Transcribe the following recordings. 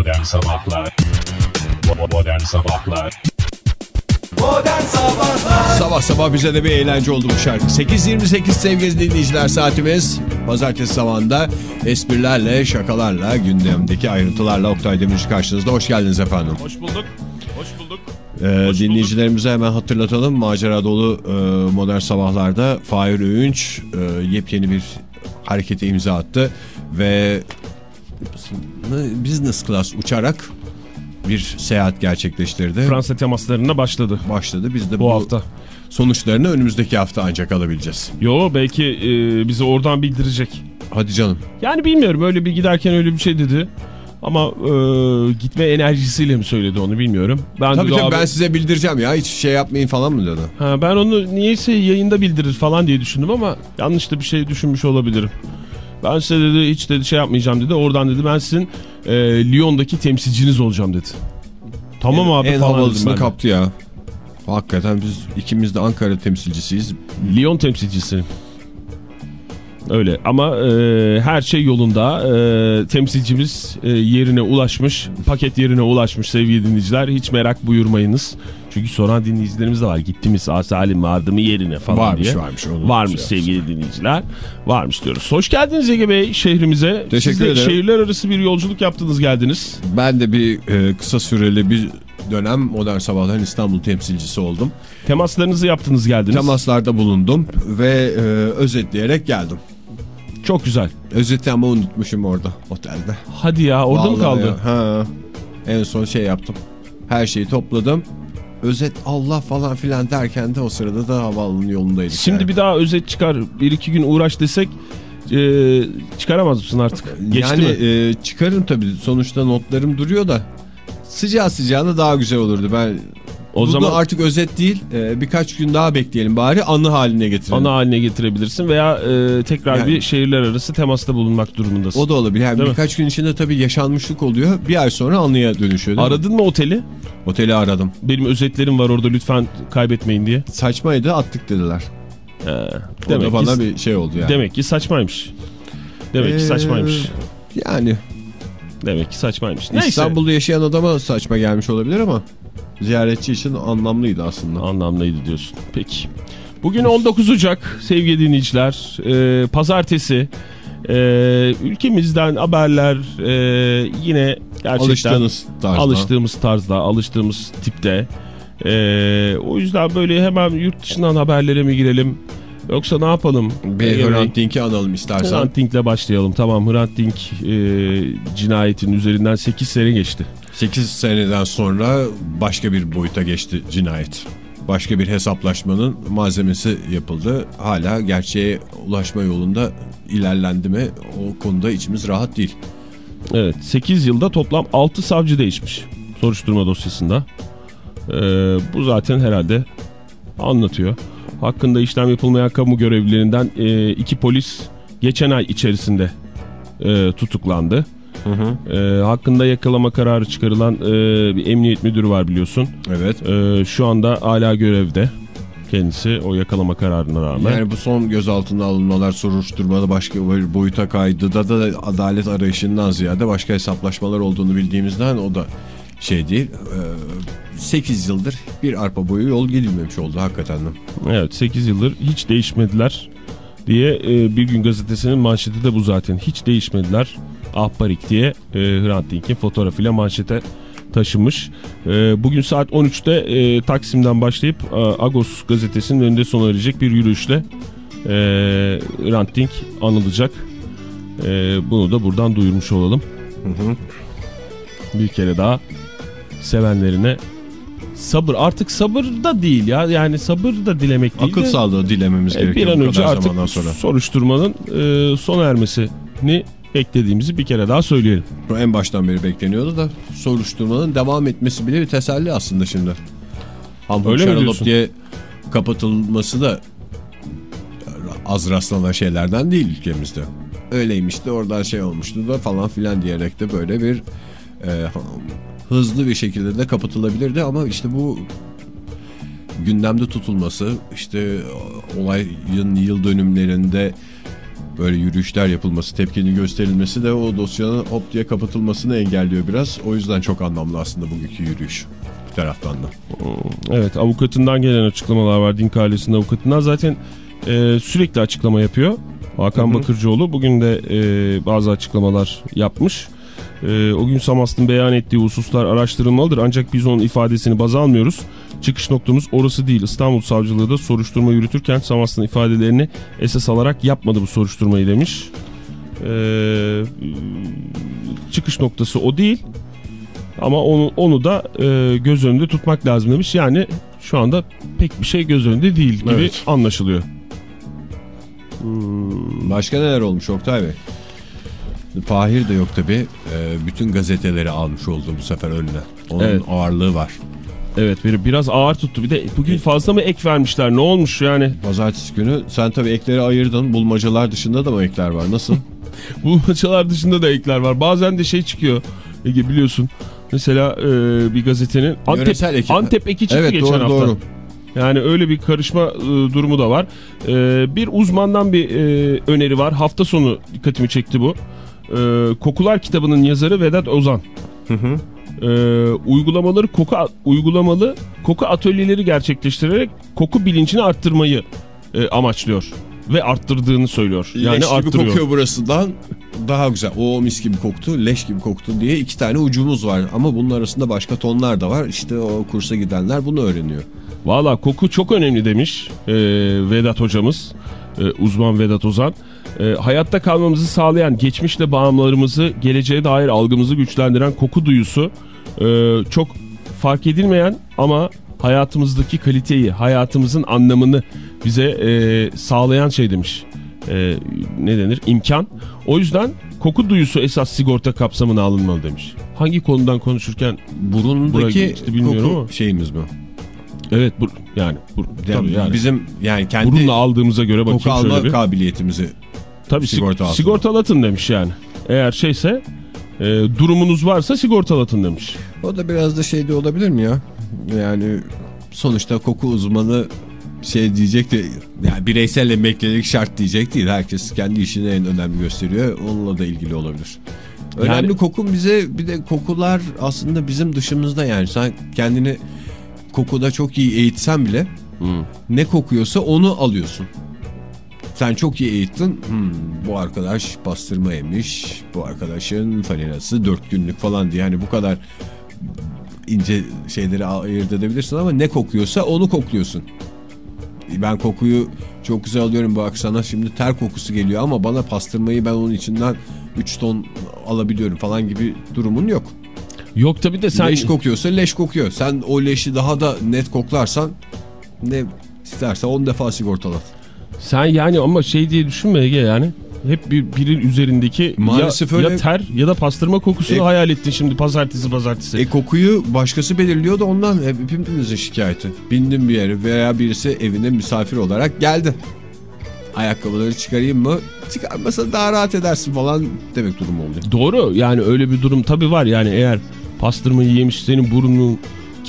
Modern Sabahlar Modern Sabahlar Modern Sabahlar Sabah sabah bize de bir eğlence oldu bu şarkı. 8.28 sevgili dinleyiciler saatimiz. Pazartesi zamanında esprilerle, şakalarla, gündemdeki ayrıntılarla Oktay Demirci karşınızda. Hoş geldiniz efendim. Hoş bulduk. Hoş bulduk. Ee, dinleyicilerimize hemen hatırlatalım. Macera dolu e, modern sabahlarda Fahir Öğünç e, yepyeni bir harekete imza attı. Ve business class uçarak bir seyahat gerçekleştirdi. Fransa temaslarına başladı Başladı. Biz de bu, bu, hafta. sonuçlarını önümüzdeki hafta ancak alabileceğiz. Yo belki e, bizi oradan bildirecek. Hadi canım. Yani bilmiyorum öyle bir giderken öyle bir şey dedi. Ama e, gitme enerjisiyle mi söyledi onu bilmiyorum. Ben Tabii tabii abi- ben size bildireceğim ya hiç şey yapmayın falan mı dedi. Ha, ben onu niyeyse yayında bildirir falan diye düşündüm ama yanlış da bir şey düşünmüş olabilirim. Ben size dedi hiç dedi şey yapmayacağım dedi. Oradan dedi ben sizin e, Lyon'daki temsilciniz olacağım dedi. Tamam abi en falan dedim havalısını kaptı ya. Hakikaten biz ikimiz de Ankara temsilcisiyiz. Lyon temsilcisi. Öyle ama e, her şey yolunda. E, temsilcimiz e, yerine ulaşmış. Paket yerine ulaşmış sevgili dinleyiciler. Hiç merak buyurmayınız. Çünkü soran dinleyicilerimiz de var. Gittimiz Asalim vardı mı yerine falan Varmış, diye. varmış, Varmış şey sevgili dinleyiciler. Varmış diyoruz. Hoş geldiniz Ege Bey şehrimize. Teşekkür Siz de ederim. şehirler arası bir yolculuk yaptınız geldiniz. Ben de bir e, kısa süreli bir dönem Modern Sabahların İstanbul temsilcisi oldum. Temaslarınızı yaptınız geldiniz. Temaslarda bulundum ve e, özetleyerek geldim. Çok güzel. Özeti ama unutmuşum orada otelde. Hadi ya orada mı Vallahi kaldı? ya, Ha. En son şey yaptım. Her şeyi topladım. Özet Allah falan filan derken de o sırada da havaalanının yolundaydık. Şimdi yani. bir daha özet çıkar bir iki gün uğraş desek e, çıkaramaz mısın artık? Geçti yani mi? e, çıkarım tabii sonuçta notlarım duruyor da sıcağı sıcağına daha güzel olurdu. Ben O o zaman- artık özet değil e, birkaç gün daha bekleyelim bari anı haline getirelim. Ana haline getirebilirsin veya e, tekrar Yani- bir şehirler arası temasta bulunmak durumundasın. O da olabilir. Yani Değil mi? birkaç gün içinde tabii yaşanmışlık oluyor. Bir ay sonra anıya dönüşüyor. mi? Aradın mı oteli? Oteli aradım. Benim özetlerim var orada lütfen kaybetmeyin diye. Saçmaydı attık dediler. O demek, da bana ki, bir şey oldu yani. demek ki saçmaymış. Demek Ee, ki saçmaymış. Yani Demek ki saçmaymış. Neyse. İstanbul'da yaşayan adama saçma gelmiş olabilir ama ziyaretçi için anlamlıydı aslında. Anlamlıydı diyorsun. Peki. Bugün 19 Ocak sevgili dinleyiciler. Ee, pazartesi. Ee, ülkemizden haberler e, yine gerçekten Alıştığınız tarzda. alıştığımız tarzda, alıştığımız tipte. Ee, o yüzden böyle hemen yurt dışından haberlere mi girelim? Yoksa ne yapalım? Bir Bey, Hrant Dink'i analım istersen. Hrant Dink'le başlayalım. Tamam Hrant Dink e, cinayetinin üzerinden 8 sene geçti. 8 seneden sonra başka bir boyuta geçti cinayet. Başka bir hesaplaşmanın malzemesi yapıldı. Hala gerçeğe ulaşma yolunda ilerlendi mi o konuda içimiz rahat değil. Evet 8 yılda toplam 6 savcı değişmiş soruşturma dosyasında. Ee, bu zaten herhalde anlatıyor. Hakkında işlem yapılmayan kamu görevlilerinden e, iki polis geçen ay içerisinde e, tutuklandı. E, hakkında yakalama kararı çıkarılan e, bir emniyet müdürü var biliyorsun. Evet. E, şu anda hala görevde kendisi o yakalama kararına rağmen. Yani bu son gözaltına alınmalar, soruşturmada başka boyuta kaydı da da adalet arayışından ziyade başka hesaplaşmalar olduğunu bildiğimizden o da şey değil. 8 yıldır bir arpa boyu yol gidilmemiş oldu hakikaten. Evet 8 yıldır hiç değişmediler diye e, bir gün gazetesinin manşeti de bu zaten. Hiç değişmediler ahbarik diye e, Hrant Dink'in fotoğrafıyla manşete taşımış. E, bugün saat 13'te e, Taksim'den başlayıp e, Agos gazetesinin önünde sona erecek bir yürüyüşle e, Hrant Dink anılacak. E, bunu da buradan duyurmuş olalım. Bir kere daha sevenlerine sabır artık sabır da değil ya yani sabır da dilemek değil Akıl de sağlığı dilememiz e, gerekiyor bir an önce artık sonra. soruşturmanın e, sona ermesini beklediğimizi bir kere daha söyleyelim. Bu en baştan beri bekleniyordu da soruşturmanın devam etmesi bile bir teselli aslında şimdi. Hamburg Öyle mi diyorsun? diye kapatılması da az rastlanan şeylerden değil ülkemizde. Öyleymiş de oradan şey olmuştu da falan filan diyerek de böyle bir e, hızlı bir şekilde de kapatılabilirdi ama işte bu gündemde tutulması işte olayın yıl dönümlerinde böyle yürüyüşler yapılması, tepkinin gösterilmesi de o dosyanın hop diye kapatılmasını engelliyor biraz. O yüzden çok anlamlı aslında bugünkü yürüyüş bir taraftan da. Evet avukatından gelen açıklamalar var. Dink ailesinin avukatından zaten e, sürekli açıklama yapıyor. Hakan Bakırcıoğlu bugün de e, bazı açıklamalar yapmış. E, o gün Samast'ın beyan ettiği hususlar araştırılmalıdır. Ancak biz onun ifadesini baz almıyoruz. Çıkış noktamız orası değil. İstanbul Savcılığı da soruşturma yürütürken Samast'ın ifadelerini esas alarak yapmadı bu soruşturmayı demiş. E, çıkış noktası o değil. Ama onu, onu da e, göz önünde tutmak lazım demiş. Yani şu anda pek bir şey göz önünde değil gibi Evet. anlaşılıyor. Başka neler olmuş Oktay Bey? Fahir de yok tabi. bütün gazeteleri almış oldu bu sefer önüne. Onun Evet. ağırlığı var. Evet bir, biraz ağır tuttu. Bir de bugün fazla mı ek vermişler? Ne olmuş yani? Pazartesi günü sen tabi ekleri ayırdın. Bulmacalar dışında da mı ekler var? Nasıl? Bulmacalar dışında da ekler var. Bazen de şey çıkıyor. Ege biliyorsun. Mesela e, bir gazetenin Antep, eki. Antep eki çıktı evet geçen doğru hafta. doğru. Yani öyle bir karışma e, durumu da var. E, bir uzmandan bir e, öneri var. Hafta sonu dikkatimi çekti bu. E, Kokular kitabının yazarı Vedat Ozan. E, uygulamaları koku uygulamalı koku atölyeleri gerçekleştirerek koku bilincini arttırmayı e, amaçlıyor ve arttırdığını söylüyor. Yani leş gibi arttırıyor. kokuyor burasından daha güzel. O mis gibi koktu, leş gibi koktu diye iki tane ucumuz var. Ama bunun arasında başka tonlar da var. İşte o kursa gidenler bunu öğreniyor. Valla koku çok önemli demiş e, Vedat hocamız, e, uzman Vedat Ozan. E, hayatta kalmamızı sağlayan, geçmişle bağımlarımızı, geleceğe dair algımızı güçlendiren koku duyusu e, çok fark edilmeyen ama hayatımızdaki kaliteyi, hayatımızın anlamını bize e, sağlayan şey demiş. E, ne denir? İmkan. O yüzden koku duyusu esas sigorta kapsamına alınmalı demiş. Hangi konudan konuşurken Burundaki geçti bilmiyorum koku ama. şeyimiz bu. evet bu, yani, bu, Yani yani. Bizim yani kendi Burunla aldığımıza göre bakayım koku şöyle alma bir. kabiliyetimizi Tabii sigorta sigorta altında. sigortalatın demiş yani. Eğer şeyse e, durumunuz varsa sigortalatın demiş. O da biraz da şeyde olabilir mi ya? Yani sonuçta koku uzmanı şey diyecek de yani bireysel emeklilik şart diyecek değil. Herkes kendi işini en önemli gösteriyor. Onunla da ilgili olabilir. Önemli Yani- koku bize bir de kokular aslında bizim dışımızda yani sen kendini kokuda çok iyi eğitsen bile ne kokuyorsa onu alıyorsun. Sen çok iyi eğittin. Hmm, bu arkadaş pastırma yemiş. Bu arkadaşın falinası dört günlük falan diye. Yani bu kadar ince şeyleri ayırt edebilirsin ama ne kokuyorsa onu kokluyorsun. Ben kokuyu çok güzel alıyorum bak sana şimdi ter kokusu geliyor ama bana pastırmayı ben onun içinden 3 ton alabiliyorum falan gibi durumun yok. Yok tabii de sen Leş kokuyorsa leş kokuyor. Sen o leşi daha da net koklarsan ne isterse 10 defa sigortalat. Sen yani ama şey diye düşünme Ege yani. Hep bir birin üzerindeki Maalesef ya, öyle. ya ter ya da pastırma kokusunu E- hayal ettin şimdi pazartesi pazartesi. E kokuyu başkası belirliyor da ondan hep hepimizin şikayeti. Bindim bir yere veya birisi evine misafir olarak geldi. Ayakkabıları çıkarayım mı? Çıkarmasa daha rahat edersin falan demek durum oldu. Doğru yani öyle bir durum tabii var yani eğer pastırmayı yemiş senin burnunun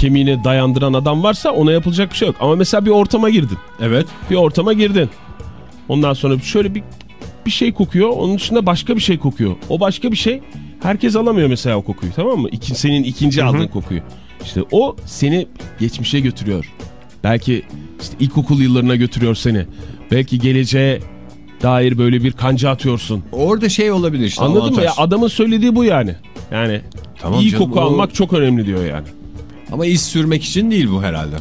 kemiğine dayandıran adam varsa ona yapılacak bir şey yok. Ama mesela bir ortama girdin. Evet. bir ortama girdin. Ondan sonra şöyle bir bir şey kokuyor. Onun dışında başka bir şey kokuyor. O başka bir şey herkes alamıyor mesela o kokuyu tamam mı? İki, senin ikinci aldığın kokuyu. İşte o seni geçmişe götürüyor. Belki işte ilkokul yıllarına götürüyor seni. Belki geleceğe dair böyle bir kanca atıyorsun. Orada şey olabilir işte. Anladın mı? Ya adamın söylediği bu yani. Yani Tamam iyi canım, koku o- almak çok önemli diyor yani. Ama iz sürmek için değil bu herhalde.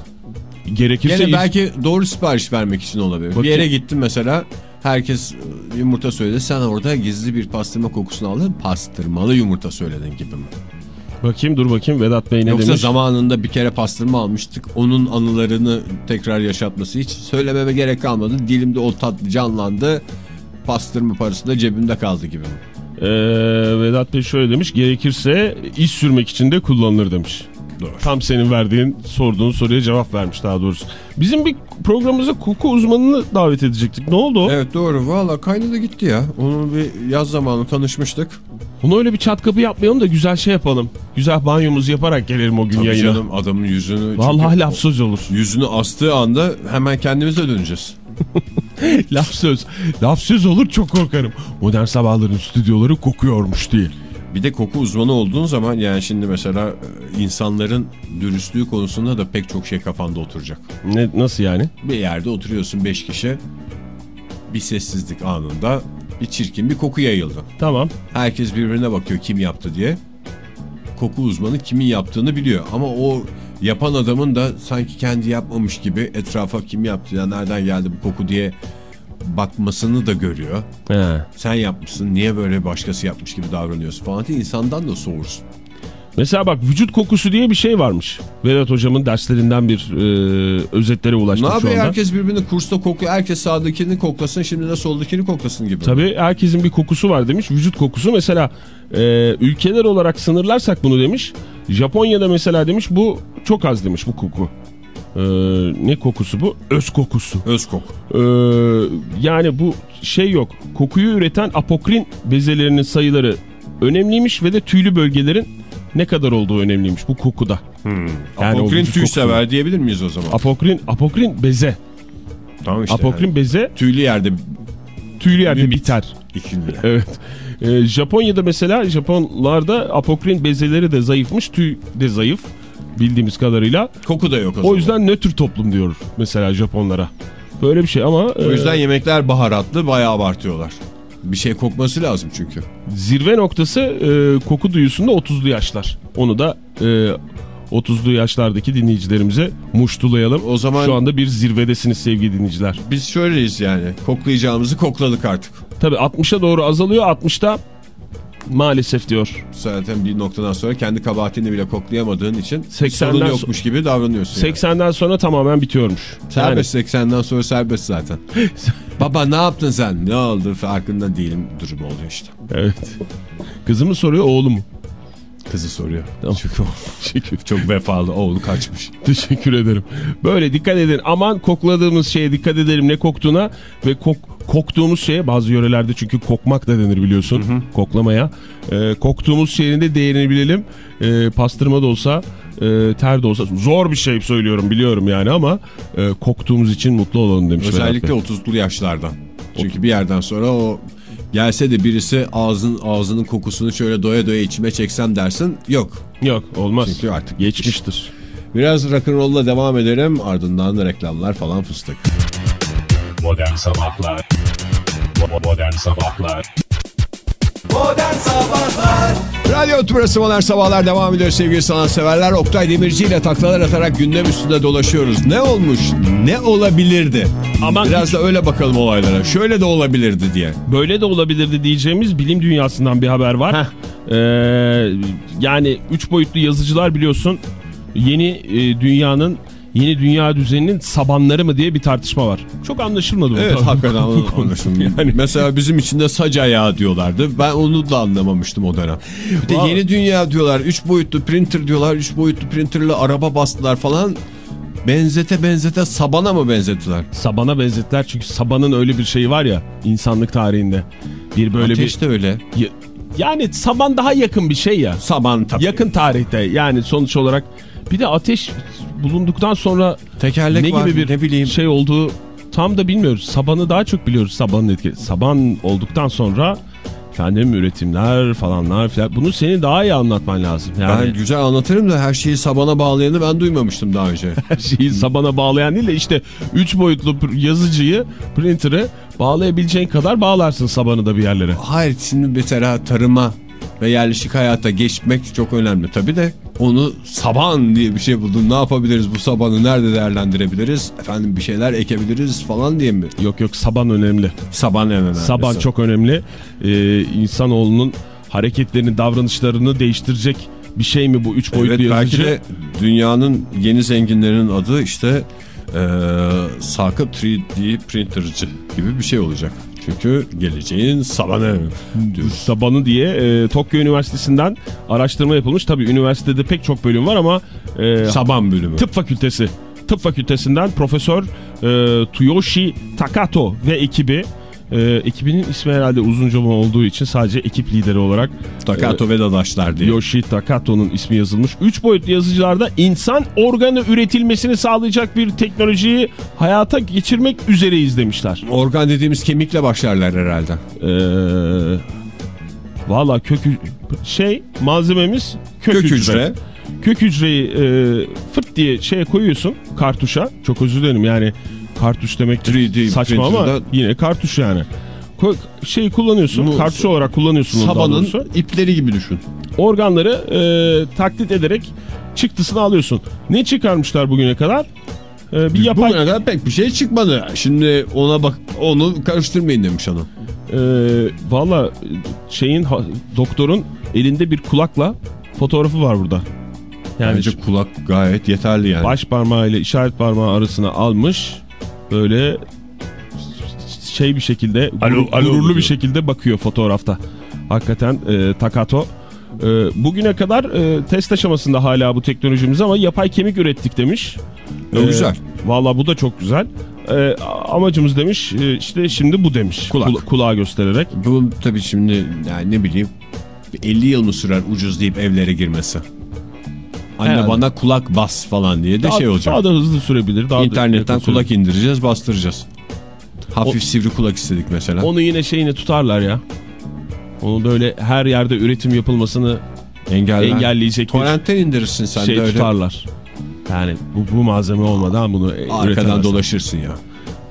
Gerekirse Gene iz- belki doğru sipariş vermek için olabilir. Bir Bakayım. yere gittin mesela herkes e, yumurta söyledi. Sen orada gizli bir pastırma kokusunu aldın. Pastırmalı yumurta söyledin gibi mi? bakayım dur bakayım Vedat Bey ne Yoksa demiş? zamanında bir kere pastırma almıştık. Onun anılarını tekrar yaşatması hiç söylememe gerek kalmadı. Dilimde o tat canlandı. Pastırma parası da cebimde kaldı gibi mi? Ee, Vedat Bey şöyle demiş. Gerekirse iş sürmek için de kullanılır demiş. Doğru. Tam senin verdiğin, sorduğun soruya cevap vermiş daha doğrusu. Bizim bir programımıza koku uzmanını davet edecektik. Ne oldu o? Evet doğru. Valla kaynadı gitti ya. Onun bir yaz zamanı tanışmıştık. Bunu öyle bir çat kapı yapmayalım da güzel şey yapalım. Güzel banyomuzu yaparak gelelim o gün Tabii yayına. canım adamın yüzünü... Vallahi laf söz olur. Yüzünü astığı anda hemen kendimize döneceğiz. laf söz. Laf söz olur çok korkarım. Modern sabahların stüdyoları kokuyormuş diye. Bir de koku uzmanı olduğun zaman yani şimdi mesela e, insanların dürüstlüğü konusunda da pek çok şey kafanda oturacak. Ne, nasıl yani? Bir yerde oturuyorsun 5 kişi bir sessizlik anında bir çirkin bir koku yayıldı. Tamam. Herkes birbirine bakıyor kim yaptı diye. Koku uzmanı kimin yaptığını biliyor ama o yapan adamın da sanki kendi yapmamış gibi etrafa kim yaptı ya nereden geldi bu koku diye bakmasını da görüyor. He. Sen yapmışsın niye böyle başkası yapmış gibi davranıyorsun falan diye insandan da soğursun. Mesela bak vücut kokusu diye bir şey varmış. Vedat hocamın derslerinden bir e, özetlere Ne ulaştım şu yapıyor anda. herkes birbirini kursta kokuyor. Herkes sağdakini koklasın şimdi de soldakini koklasın gibi. Tabii herkesin bir kokusu var demiş. Vücut kokusu mesela e, ülkeler olarak sınırlarsak bunu demiş. Japonya'da mesela demiş bu çok az demiş bu koku. E, ne kokusu bu? Öz kokusu. Öz koku. E, yani bu şey yok. Kokuyu üreten apokrin bezelerinin sayıları önemliymiş ve de tüylü bölgelerin ne kadar olduğu önemliymiş bu kokuda. Yani o Apokrin tüy kokusu. sever diyebilir miyiz o zaman? Apokrin, apokrin beze. tamam işte. apokrin yani. beze Tüylü yerde tüylü yerde Limit. biter. ikindi. Evet. Ee, Japonya'da mesela Japonlarda apokrin bezeleri de zayıfmış, tüy de zayıf bildiğimiz kadarıyla. Koku da yok o, O zaman. yüzden nötr toplum diyor mesela Japonlara. Böyle bir şey ama O yüzden e, yemekler baharatlı bayağı abartıyorlar. Bir şey kokması lazım çünkü. zirve noktası e, koku duyusunda 30'lu yaşlar. Onu da e, 30'lu yaşlardaki dinleyicilerimize muştulayalım. O zaman- Şu anda bir zirvedesiniz sevgili dinleyiciler. Biz şöyleyiz yani. Koklayacağımızı kokladık artık. Tabii 60'a doğru azalıyor 60'ta maalesef diyor. Zaten bir noktadan sonra kendi kabahatini bile koklayamadığın için 80'den sorun yokmuş gibi davranıyorsun. yani. 80'den sonra tamamen bitiyormuş. Serbest 80'den sonra serbest zaten. Baba ne yaptın sen? Ne oldu? Farkında değilim durumu oluyor işte. Evet. Kızı mı soruyor oğlu mu? Kızı soruyor. Tamam. Çünkü Teşekkür, çok vefalı oğlu kaçmış. teşekkür ederim. Böyle dikkat edin. Aman kokladığımız şeye dikkat edelim ne koktuğuna ve kok, koktuğumuz şeye bazı yörelerde çünkü kokmak da denir biliyorsun. Koklamaya. Ee, koktuğumuz şeyin de değerini bilelim. Ee, pastırma da olsa e, ter de olsa zor bir şey söylüyorum biliyorum yani ama e, koktuğumuz için mutlu olalım demiş. Özellikle Bey. 30'lu yaşlardan. Çünkü bir yerden sonra o gelse de birisi ağzın ağzının kokusunu şöyle doya doya içime çeksem dersin. Yok. Yok olmaz. Çünkü artık geçmiştir. Biraz rock'n'roll'la devam edelim. Ardından da reklamlar falan fıstık. Modern Sabahlar Modern Sabahlar Modern Sabahlar Radyo Tümrüt'ü Modern Sabahlar devam ediyor sevgili sanatseverler. Oktay Demirci ile taklalar atarak gündem üstünde dolaşıyoruz. Ne olmuş? Ne olabilirdi? Aman Biraz da öyle bakalım olaylara. Şöyle de olabilirdi diye. Böyle de olabilirdi diyeceğimiz bilim dünyasından bir haber var. Ee, yani üç boyutlu yazıcılar biliyorsun yeni e, dünyanın yeni dünya düzeninin sabanları mı diye bir tartışma var. Çok anlaşılmadı bu. Evet bu hakikaten konu. anlaşılmıyor. Yani Mesela bizim için de sac ayağı diyorlardı. Ben onu da anlamamıştım o dönem. Bir de yeni dünya diyorlar. Üç boyutlu printer diyorlar. Üç boyutlu printerle araba bastılar falan. Benzete benzete sabana mı benzettiler? sabana benzettiler çünkü sabanın öyle bir şeyi var ya insanlık tarihinde. Bir böyle Ateş de öyle. bir yani saban daha yakın bir şey ya. Saban tabii. Yakın tarihte yani sonuç olarak bir de ateş bulunduktan sonra Tekerlek ne var, gibi bir ne bileyim. şey olduğu tam da bilmiyoruz. Sabanı daha çok biliyoruz sabanın etkisi. Saban olduktan sonra efendim üretimler falanlar filan. Bunu senin daha iyi anlatman lazım. Yani Ben güzel anlatırım da her şeyi sabana bağlayanı ben duymamıştım daha önce. her şeyi sabana bağlayan değil de işte 3 boyutlu yazıcıyı, printer'ı bağlayabileceğin kadar bağlarsın sabanı da bir yerlere. Hayır şimdi mesela tarıma ve yerleşik hayata geçmek çok önemli tabii de onu saban diye bir şey buldun ne yapabiliriz bu sabanı nerede değerlendirebiliriz efendim bir şeyler ekebiliriz falan diye mi? Yok yok saban önemli. Saban önemli. Saban çok önemli. Ee, insanoğlunun hareketlerini, davranışlarını değiştirecek bir şey mi bu 3 boyutlu Evet belki yazıcı? de dünyanın yeni zenginlerinin adı işte eee Sakıp 3D printercı gibi bir şey olacak. Çünkü geleceğin sabanı diyoruz. Sabanı diye e, Tokyo Üniversitesi'nden araştırma yapılmış. Tabii üniversitede pek çok bölüm var ama e, Saban bölümü. tıp fakültesi tıp fakültesinden Profesör e, Tuyoshi Takato ve ekibi e, ekibinin ismi herhalde uzunca mı olduğu için sadece ekip lideri olarak Takato ve Dadaşlar diye. Yoshi Takato'nun ismi yazılmış. 3 boyutlu yazıcılarda insan organı üretilmesini sağlayacak bir teknolojiyi hayata geçirmek üzereyiz demişler. Organ dediğimiz kemikle başlarlar herhalde. Ee, Valla kök hü- şey malzememiz kök, Kök hücre. hücre. Kök hücreyi e, fırt diye şeye koyuyorsun kartuşa. Çok özür dilerim yani kartuş demek 3D saçma ama yine kartuş yani. Ko şeyi kullanıyorsun Bu kartuş olarak kullanıyorsun Sabanın ipleri gibi düşün. Organları e, taklit ederek çıktısını alıyorsun. Ne çıkarmışlar bugüne kadar? E, bir yapay Bugüne kadar pek bir şey çıkmadı. Şimdi ona bak onu karıştırmayın demiş hanım. e, valla şeyin doktorun elinde bir kulakla fotoğrafı var burada. Yani Bence kulak gayet yeterli yani. baş parmağı ile işaret parmağı arasına almış. Böyle şey bir şekilde Alo, gurur- alo gururlu bir şekilde bakıyor fotoğrafta. Hakikaten e, Takato e, bugüne kadar e, test aşamasında hala bu teknolojimiz ama yapay kemik ürettik demiş. O güzel. Valla bu da çok güzel. E, amacımız demiş e, işte şimdi bu demiş. Kulak. Kula- kulağı göstererek. Bu tabii şimdi yani ne bileyim 50 yıl mı sürer ucuz deyip evlere girmesi? Anne Herhalde. bana kulak bas falan diye de Daha, şey olacak. daha da hızlı sürebilir. Daha da İnternetten kulak sürebilir. indireceğiz bastıracağız. Hafif O- sivri kulak istedik mesela. Onu yine şeyini tutarlar ya. Onu böyle her yerde üretim yapılmasını Engeller. engelleyecek Torrentten indirirsin sen şey de öyle. tutarlar. Yani bu, bu malzeme olmadan bunu Arkadan dolaşırsın ya.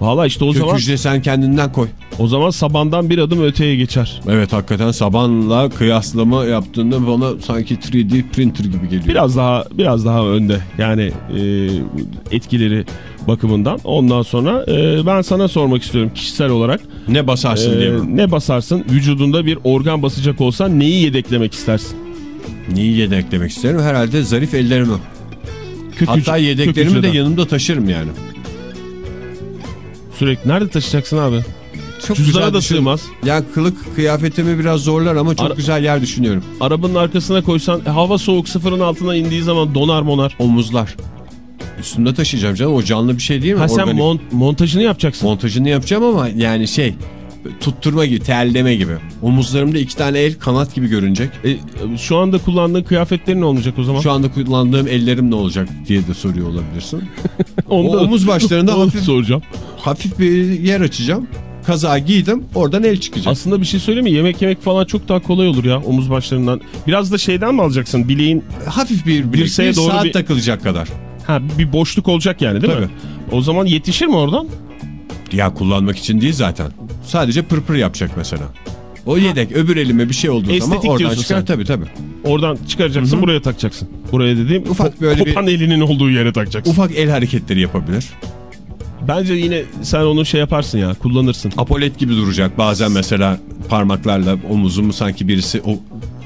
Valla işte o Kök zaman hücre sen kendinden koy. o zaman sabandan bir adım öteye geçer. Evet hakikaten sabanla kıyaslama yaptığında bana sanki 3D printer gibi geliyor. Biraz daha biraz daha önde. Yani e, etkileri bakımından. Ondan sonra e, ben sana sormak istiyorum kişisel olarak. Ne basarsın E, diye mi? ne basarsın? Vücudunda bir organ basacak olsan neyi yedeklemek istersin? Neyi yedeklemek isterim? Herhalde zarif ellerimi. Kök Hatta kök yedeklerimi de yanımda taşırım yani. Sürekli nerede taşıyacaksın abi? Çok Cüzdana da düşün- sığmaz. Yani kılık kıyafetimi biraz zorlar ama çok Ara- güzel yer düşünüyorum. Arabanın arkasına koysan e, hava soğuk sıfırın altına indiği zaman donar monar. Omuzlar. Üstümde taşıyacağım canım o canlı bir şey değil mi? Ha sen Organik. mont- montajını yapacaksın. Montajını yapacağım ama yani şey tutturma gibi telleme gibi. Omuzlarımda iki tane el kanat gibi görünecek. E, şu anda kullandığın kıyafetlerin ne olacak o zaman? Şu anda kullandığım ellerim ne olacak diye de soruyor olabilirsin. Onu o omuz başlarında hafif- soracağım. Hafif bir yer açacağım. Kazağı giydim oradan el çıkacak. Aslında bir şey söyleyeyim mi? Yemek yemek falan çok daha kolay olur ya omuz başlarından. Biraz da şeyden mi alacaksın? Bileğin Hafif bir, Dirseğe bir doğru saat bir- takılacak kadar. ha bir boşluk olacak yani değil mi? O zaman yetişir mi oradan? Ya kullanmak için değil zaten. Sadece pırpır yapacak mesela. O yedek öbür elime bir şey olduğu zaman Estetik oradan diyorsun çıkar sen. tabii tabii. Oradan çıkaracaksın buraya takacaksın. Buraya dediğim Ufak böyle bir- kopan elinin olduğu yere takacaksın. Ufak el hareketleri yapabilir. Bence yine sen onu şey yaparsın ya kullanırsın. Apolet gibi duracak. Bazen mesela parmaklarla omuzumu sanki birisi o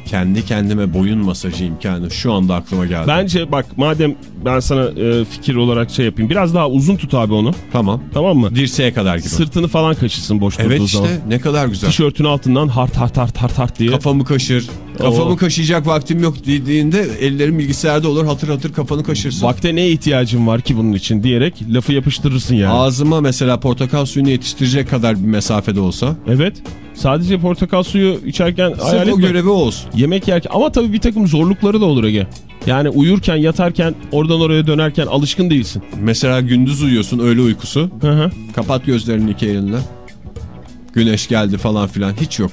kendi kendime boyun masajı imkanı şu anda aklıma geldi. Bence bak madem ben sana e, fikir olarak şey yapayım. Biraz daha uzun tut abi onu. Tamam. Tamam mı? Dirseğe kadar gibi. Sırtını falan kaşısın boş evet durduğu işte zaman. ne kadar güzel. Tişörtünün altından hart hart hart hart hart diye. Kafamı kaşır. Kafamı Oo. kaşıyacak vaktim yok dediğinde ellerim bilgisayarda olur hatır hatır kafanı kaşırsın. Vakte ne ihtiyacın var ki bunun için diyerek lafı yapıştırırsın yani. Ağzıma mesela portakal suyunu yetiştirecek kadar bir mesafede olsa. Evet. Sadece portakal suyu içerken hayal Sırf o etme. görevi olsun. Yemek yerken ama tabii bir takım zorlukları da olur Ege. Yani uyurken yatarken oradan oraya dönerken alışkın değilsin. Mesela gündüz uyuyorsun öğle uykusu. Hı hı. Kapat gözlerini iki elinle. Güneş geldi falan filan hiç yok.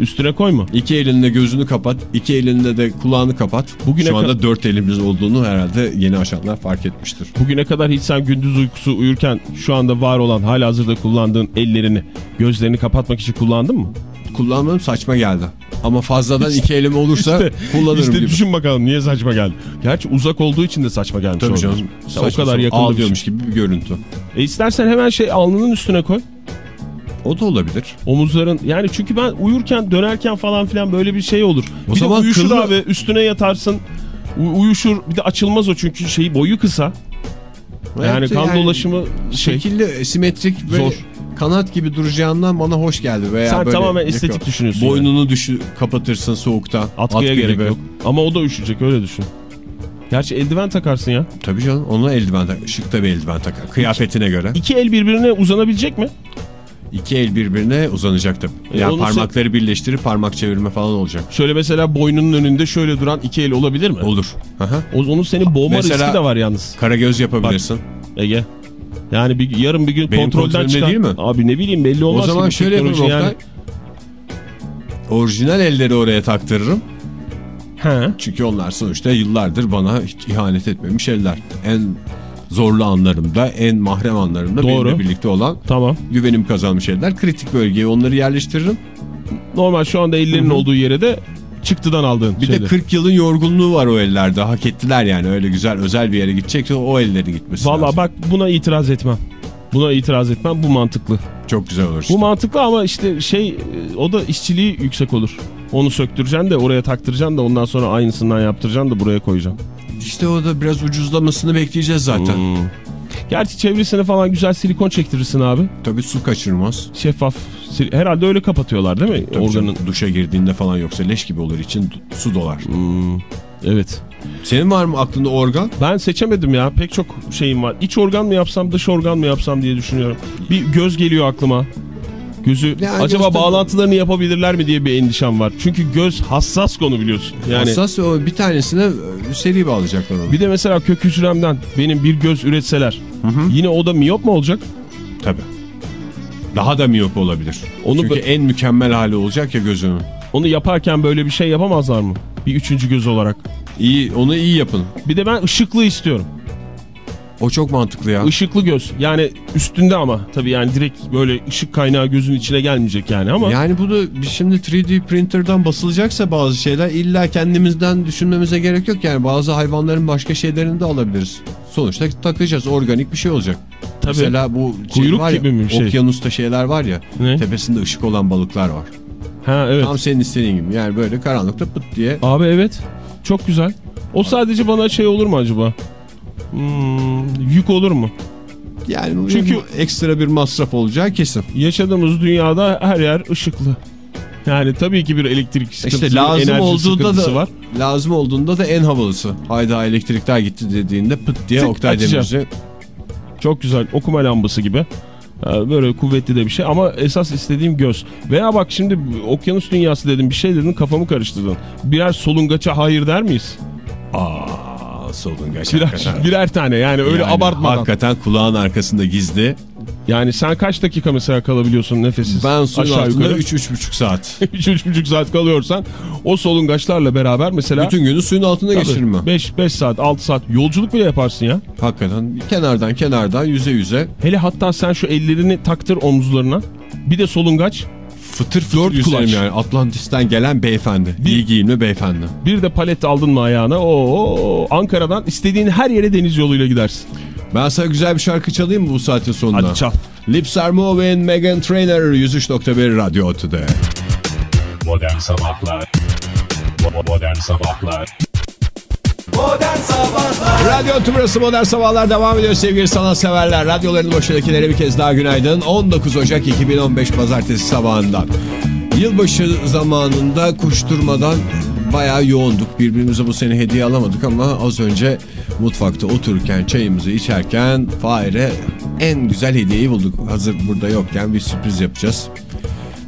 Üstüne koyma. İki elinle gözünü kapat, iki elinle de kulağını kapat. Bugüne Şu anda dört elimiz olduğunu herhalde yeni aşanlar fark etmiştir. Bugüne kadar hiç sen gündüz uykusu uyurken şu anda var olan hala hazırda kullandığın ellerini gözlerini kapatmak için kullandın mı? Kullanmam saçma geldi. Ama fazladan iki elim olursa İşte- kullanırım İşte gibi. düşün bakalım niye saçma geldi. Gerçi uzak olduğu için de saçma gelmiş Tabii canım. O kadar Ağlıyormuş gibi bir görüntü. E istersen hemen şey alnının üstüne koy. O da olabilir. Omuzların yani çünkü ben uyurken dönerken falan filan böyle bir şey olur. O bir zaman de uyuşur kıllı- abi üstüne yatarsın. Uyuşur bir de açılmaz o çünkü şeyi boyu kısa. Yani Evet, kan dolaşımı şey. Şekilli, simetrik ve Zor. kanat gibi duracağından bana hoş geldi. Veya Sen böyle tamamen yakın- estetik düşünüyorsun. yani. Boynunu düşü, kapatırsın soğukta. Atkıya Atkı gerek gibi. yok. Ama o da üşüyecek öyle düşün. Gerçi eldiven takarsın ya. Tabii canım ona eldiven tak. Şık da bir eldiven tak. Kıyafetine göre. İki el birbirine uzanabilecek mi? İki el birbirine uzanacak tabii. E, Yani parmakları birleştirip parmak çevirme falan olacak. Şöyle mesela boynunun önünde şöyle duran iki el olabilir mi? Olur. Aha. O, onun senin boğma Mesela- riski de var yalnız Karagöz yapabilirsin. Ege. Yani bir, yarın bir gün Benim kontrolden çıkar. değil mi? Abi ne bileyim belli O olmaz. zaman ki bu şöyle yapalım teknoloji Oktay. Orijinal elleri oraya taktırırım. He. Çünkü onlar sonuçta yıllardır bana hiç ihanet etmemiş eller. En zorlu anlarımda, en mahrem anlarımda Doğru. benimle birlikte olan Tamam. güvenim kazanmış eller. Kritik bölgeye onları yerleştiririm. Normal şu anda ellerinin olduğu yere de çıktıdan aldığın Bir şeyler. de 40 yılın yorgunluğu var o ellerde. Hak ettiler yani öyle güzel özel bir yere gidecekse o elleri gitmesi Valla lazım. bak buna itiraz etmem. Buna itiraz etmem. Bu mantıklı. Çok güzel olur işte. Bu mantıklı ama işte şey o da işçiliği yüksek olur. Onu söktüreceksin de oraya taktıracaksın da ondan sonra aynısından yaptıracaksın da buraya koyacaksın. İşte o da biraz ucuzlamasını bekleyeceğiz zaten. Hmm. Gerçi çevresine falan güzel silikon çektirirsin abi. Tabii su kaçırmaz. Şeffaf. Herhalde öyle kapatıyorlar değil mi? Tabii Organın. canım, duşa girdiğinde falan yoksa leş gibi olur için su dolar. Hmm, Evet. Senin var mı aklında organ? Ben seçemedim ya. Pek çok şeyim var. İç organ mı yapsam dış organ mı yapsam diye düşünüyorum. Bir göz geliyor aklıma. Gözü Yani acaba gözde- bağlantılarını yapabilirler mi diye bir endişem var. Çünkü göz hassas konu biliyorsun. Yani Hassas o bir tanesine e, seri bağlayacaklar onu. bir de mesela kök hücremden benim bir göz üretseler. Yine o da miyop mu olacak? Tabii. Daha da miyop olabilir. Onu Çünkü en mükemmel hali olacak ya gözünün. Onu yaparken böyle bir şey yapamazlar mı? Bir üçüncü göz olarak. İyi, onu iyi yapın. Bir de ben ışıklı istiyorum. O çok mantıklı ya. Işıklı göz. Yani üstünde ama tabii yani direkt böyle ışık kaynağı gözün içine gelmeyecek yani ama. Yani bu da şimdi 3D printer'dan basılacaksa bazı şeyler illa kendimizden düşünmemize gerek yok. Yani bazı hayvanların başka şeylerini de alabiliriz. Sonuçta takacağız. Organik bir şey olacak. Tabii. Mesela bu şey Kuyruk var ya, gibi bir şey? okyanusta şeyler var ya. Ne? Tepesinde ışık olan balıklar var. Ha evet. Tam senin istediğin gibi. Yani böyle karanlıkta pıt diye. Abi evet. Çok güzel. O sadece bana şey olur mu acaba? Hmm, yük olur mu? Yani Çünkü- ekstra bir masraf olacağı kesin. Yaşadığımız dünyada her yer ışıklı. Yani tabii ki bir elektrik sıkıntısı, İşte lazım olduğunda da var. lazım olduğunda da en havalısı. Hayda elektrikler gitti dediğinde pıt diye Tık, Oktay. Demirci. Çok güzel okuma lambası gibi. Ee, Böyle kuvvetli de bir şey ama esas istediğim göz. Veya bak şimdi okyanus dünyası dedim bir şey dedin kafamı karıştırdın. Birer solungaça hayır der miyiz? Aa solungaç Birer, hakikaten. birer tane yani öyle Yani abartmadan. Hakikaten kulağın arkasında gizli. Yani sen kaç dakika mesela kalabiliyorsun nefessiz? Ben suyun Aşağı altında yukarı. 3-3,5 saat. 3-3,5 saat kalıyorsan o solungaçlarla beraber mesela Bütün günü suyun altında geçiririm ben. 5, 5 saat 6 saat yolculuk bile yaparsın ya. Hakikaten kenardan kenardan yüze yüze Hele hatta sen şu ellerini taktır omuzlarına bir de solungaç fıtır fıtır Dört yüzerim kulaç. yani. Atlantis'ten gelen beyefendi. İyi giyimli beyefendi. bir de palet aldın mı ayağına o Ankara'dan istediğin her yere deniz yoluyla gidersin. Ben sana güzel bir şarkı çalayım mı bu saatin sonunda? Hadi çal. Lips Are Moving, Megan Trainor 103.1 Radyo Otu'da. Modern Sabahlar Modern Sabahlar Modern Sabahlar Radyo burası Modern Sabahlar devam ediyor sevgili sanatseverler. Radyoların başındakilere bir kez daha günaydın. 19 Ocak 2015 Pazartesi sabahından. Yılbaşı zamanında koşturmadan bayağı yoğunduk. Birbirimize bu sene hediye alamadık ama az önce mutfakta otururken çayımızı içerken Fahir'e en güzel hediyeyi bulduk. Hazır burada yokken bir sürpriz yapacağız.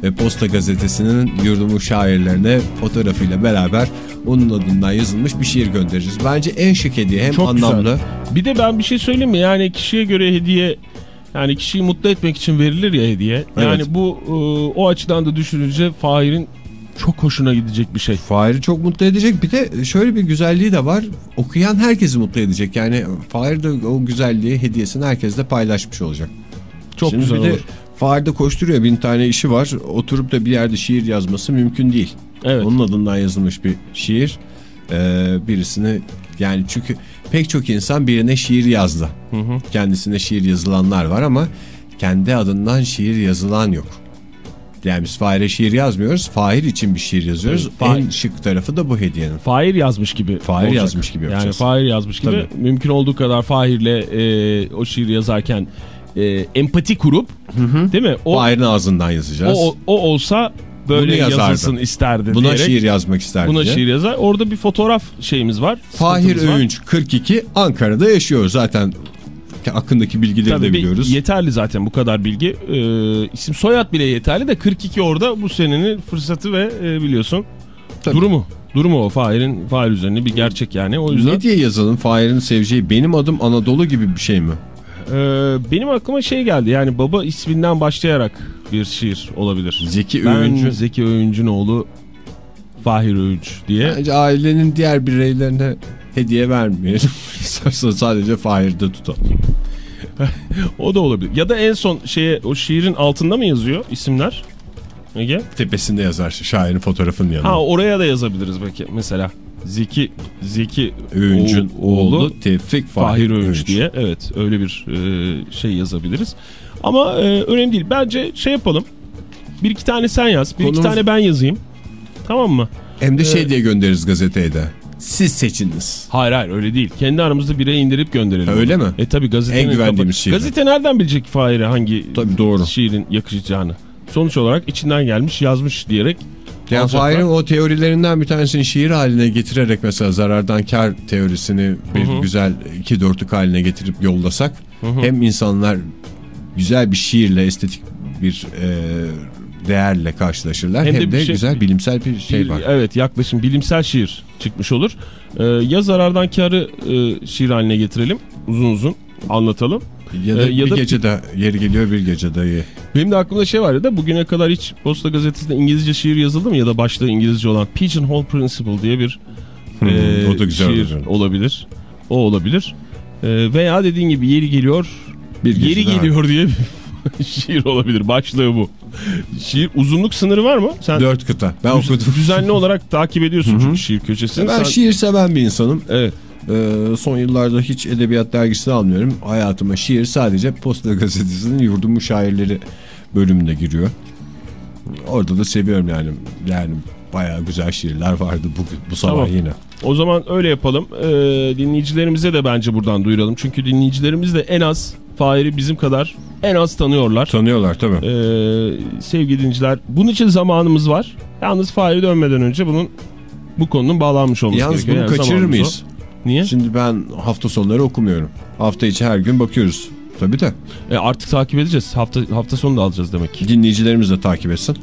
Ve Posta Gazetesi'nin yurdumun şairlerine fotoğrafıyla beraber onun adından yazılmış bir şiir göndereceğiz. Bence en şık hediye hem Çok anlamlı. güzel. Bir de ben bir şey söyleyeyim mi? Yani kişiye göre hediye yani kişiyi mutlu etmek için verilir ya hediye. Yani Evet. bu e, o açıdan da düşününce Fahir'in çok hoşuna gidecek bir şey. Fahir'i çok mutlu edecek. Bir de şöyle bir güzelliği de var. Okuyan herkesi mutlu edecek. Yani Fahir de o güzelliği hediyesini herkesle paylaşmış olacak. Çok Şimdi güzel bir de olur. Fahir de koşturuyor. Bin tane işi var. Oturup da bir yerde şiir yazması mümkün değil. Evet. Onun adından yazılmış bir şiir. Ee, birisini yani çünkü pek çok insan birine şiir yazdı. Kendisine şiir yazılanlar var ama kendi adından şiir yazılan yok. Yani biz Fahir'e şiir yazmıyoruz. Fahir için bir şiir yazıyoruz. Evet, Fahir- En şık tarafı da bu hediyenin. Fahir yazmış gibi. Fahir olacak. yazmış gibi Yani yapacağız. Fahir yazmış gibi. Tabii. Mümkün olduğu kadar Fahir'le e, o şiir yazarken e, empati kurup değil mi? O, Fahir'in ağzından yazacağız. o, o olsa böyle yazılsın isterdi Buna diyerek. şiir yazmak isterdi. Buna diye. şiir yazar. Orada bir fotoğraf şeyimiz var. Fahir var. Öğünç 42 Ankara'da yaşıyor zaten. hakkındaki bilgileri Tabii de biliyoruz. yeterli zaten bu kadar bilgi. Ee, isim soyad bile yeterli de 42 orada bu senenin fırsatı ve e, biliyorsun Tabii. durumu. Durumu o Fahir'in Fahir üzerine bir gerçek yani. O yüzden Ne diye yazalım? Fahir'in seveceği benim adım Anadolu gibi bir şey mi? Ee, benim aklıma şey geldi yani baba isminden başlayarak bir şiir olabilir. Zeki Ben Öğüncü. Zeki Öğüncü'nün oğlu Fahir Öğünç diye. Bence ailenin diğer bireylerine hediye vermeyelim. İstersen sadece Fahir'de tutalım. O da olabilir. Ya da en son şeye o şiirin altında mı yazıyor isimler? Ege? Tepesinde yazar şairin fotoğrafının yanına. Ha oraya da yazabiliriz belki mesela. Zeki Zeki Öğüncün o- oğlu Tevfik Fahir, Fahir Öğünç Öğünç. diye. Evet öyle bir e, şey yazabiliriz. Ama e, önemli değil. Bence şey yapalım. Bir iki tane sen yaz. Bir iki Konumuz- tane ben yazayım. Tamam mı? Hem de şey Ee, diye göndeririz gazeteye de. Siz seçiniz. Hayır hayır öyle değil. Kendi aramızda bire indirip gönderelim. Ha, öyle mi? E tabi gazetenin En güvendiğimiz şiir. Gazete nereden bilecek Fahir'e hangi Tabii doğru. şiirin yakışacağını? Sonuç olarak içinden gelmiş yazmış diyerek Ya alacaklar. Fahir'in o teorilerinden bir tanesini şiir haline getirerek mesela zarardan kar teorisini bir Hı hı. güzel iki dörtlük haline getirip yollasak Hı hı. hem insanlar güzel bir şiirle estetik bir e, değerle karşılaşırlar Hem hem, de de, şey- güzel bilimsel bir şey Bir- var. Evet yaklaşım bilimsel şiir çıkmış olur. Ee, ya zarardan karı e, şiir haline getirelim uzun uzun anlatalım. Ya da Ee, ya bir da- gecede yeri geliyor bir gecede iyi. Benim de aklımda şey var ya da bugüne kadar hiç Posta Gazetesi'nde İngilizce şiir yazıldı mı ya da başlığı İngilizce olan Pigeonhole Principle diye bir e, o da güzel şiir olur. olabilir. O olabilir. E, veya dediğin gibi yeri geliyor Bir Yeri geliyor diye bir şiir olabilir. Başlığı bu. Şiir uzunluk sınırı var mı? Sen Dört kıta. Ben düz- okudum. düzenli olarak takip ediyorsun çünkü şiir köşesini. Ben Sen- şiir seven bir insanım. Evet. Ee, son yıllarda hiç edebiyat dergisi almıyorum. Hayatıma şiir sadece Posta Gazetesi'nin Yurdumu Şairleri bölümünde giriyor. Orada da seviyorum yani. Yani bayağı güzel şiirler vardı bugün bu sabah Tamam. yine. O zaman öyle yapalım. Ee, dinleyicilerimize de bence buradan duyuralım. Çünkü dinleyicilerimiz de en az Fahir'i bizim kadar en az tanıyorlar. Tanıyorlar tabii. Ee, sevgili dinleyiciler bunun için zamanımız var. Yalnız Fahir'i dönmeden önce bunun bu konunun bağlanmış olması Yalnız gerekiyor. bunu Yani kaçırır mıyız? o. Niye? Şimdi ben hafta sonları okumuyorum. Hafta içi her gün bakıyoruz. Tabii de. E, artık takip edeceğiz. Hafta hafta sonu da alacağız demek ki. Dinleyicilerimiz de takip etsin.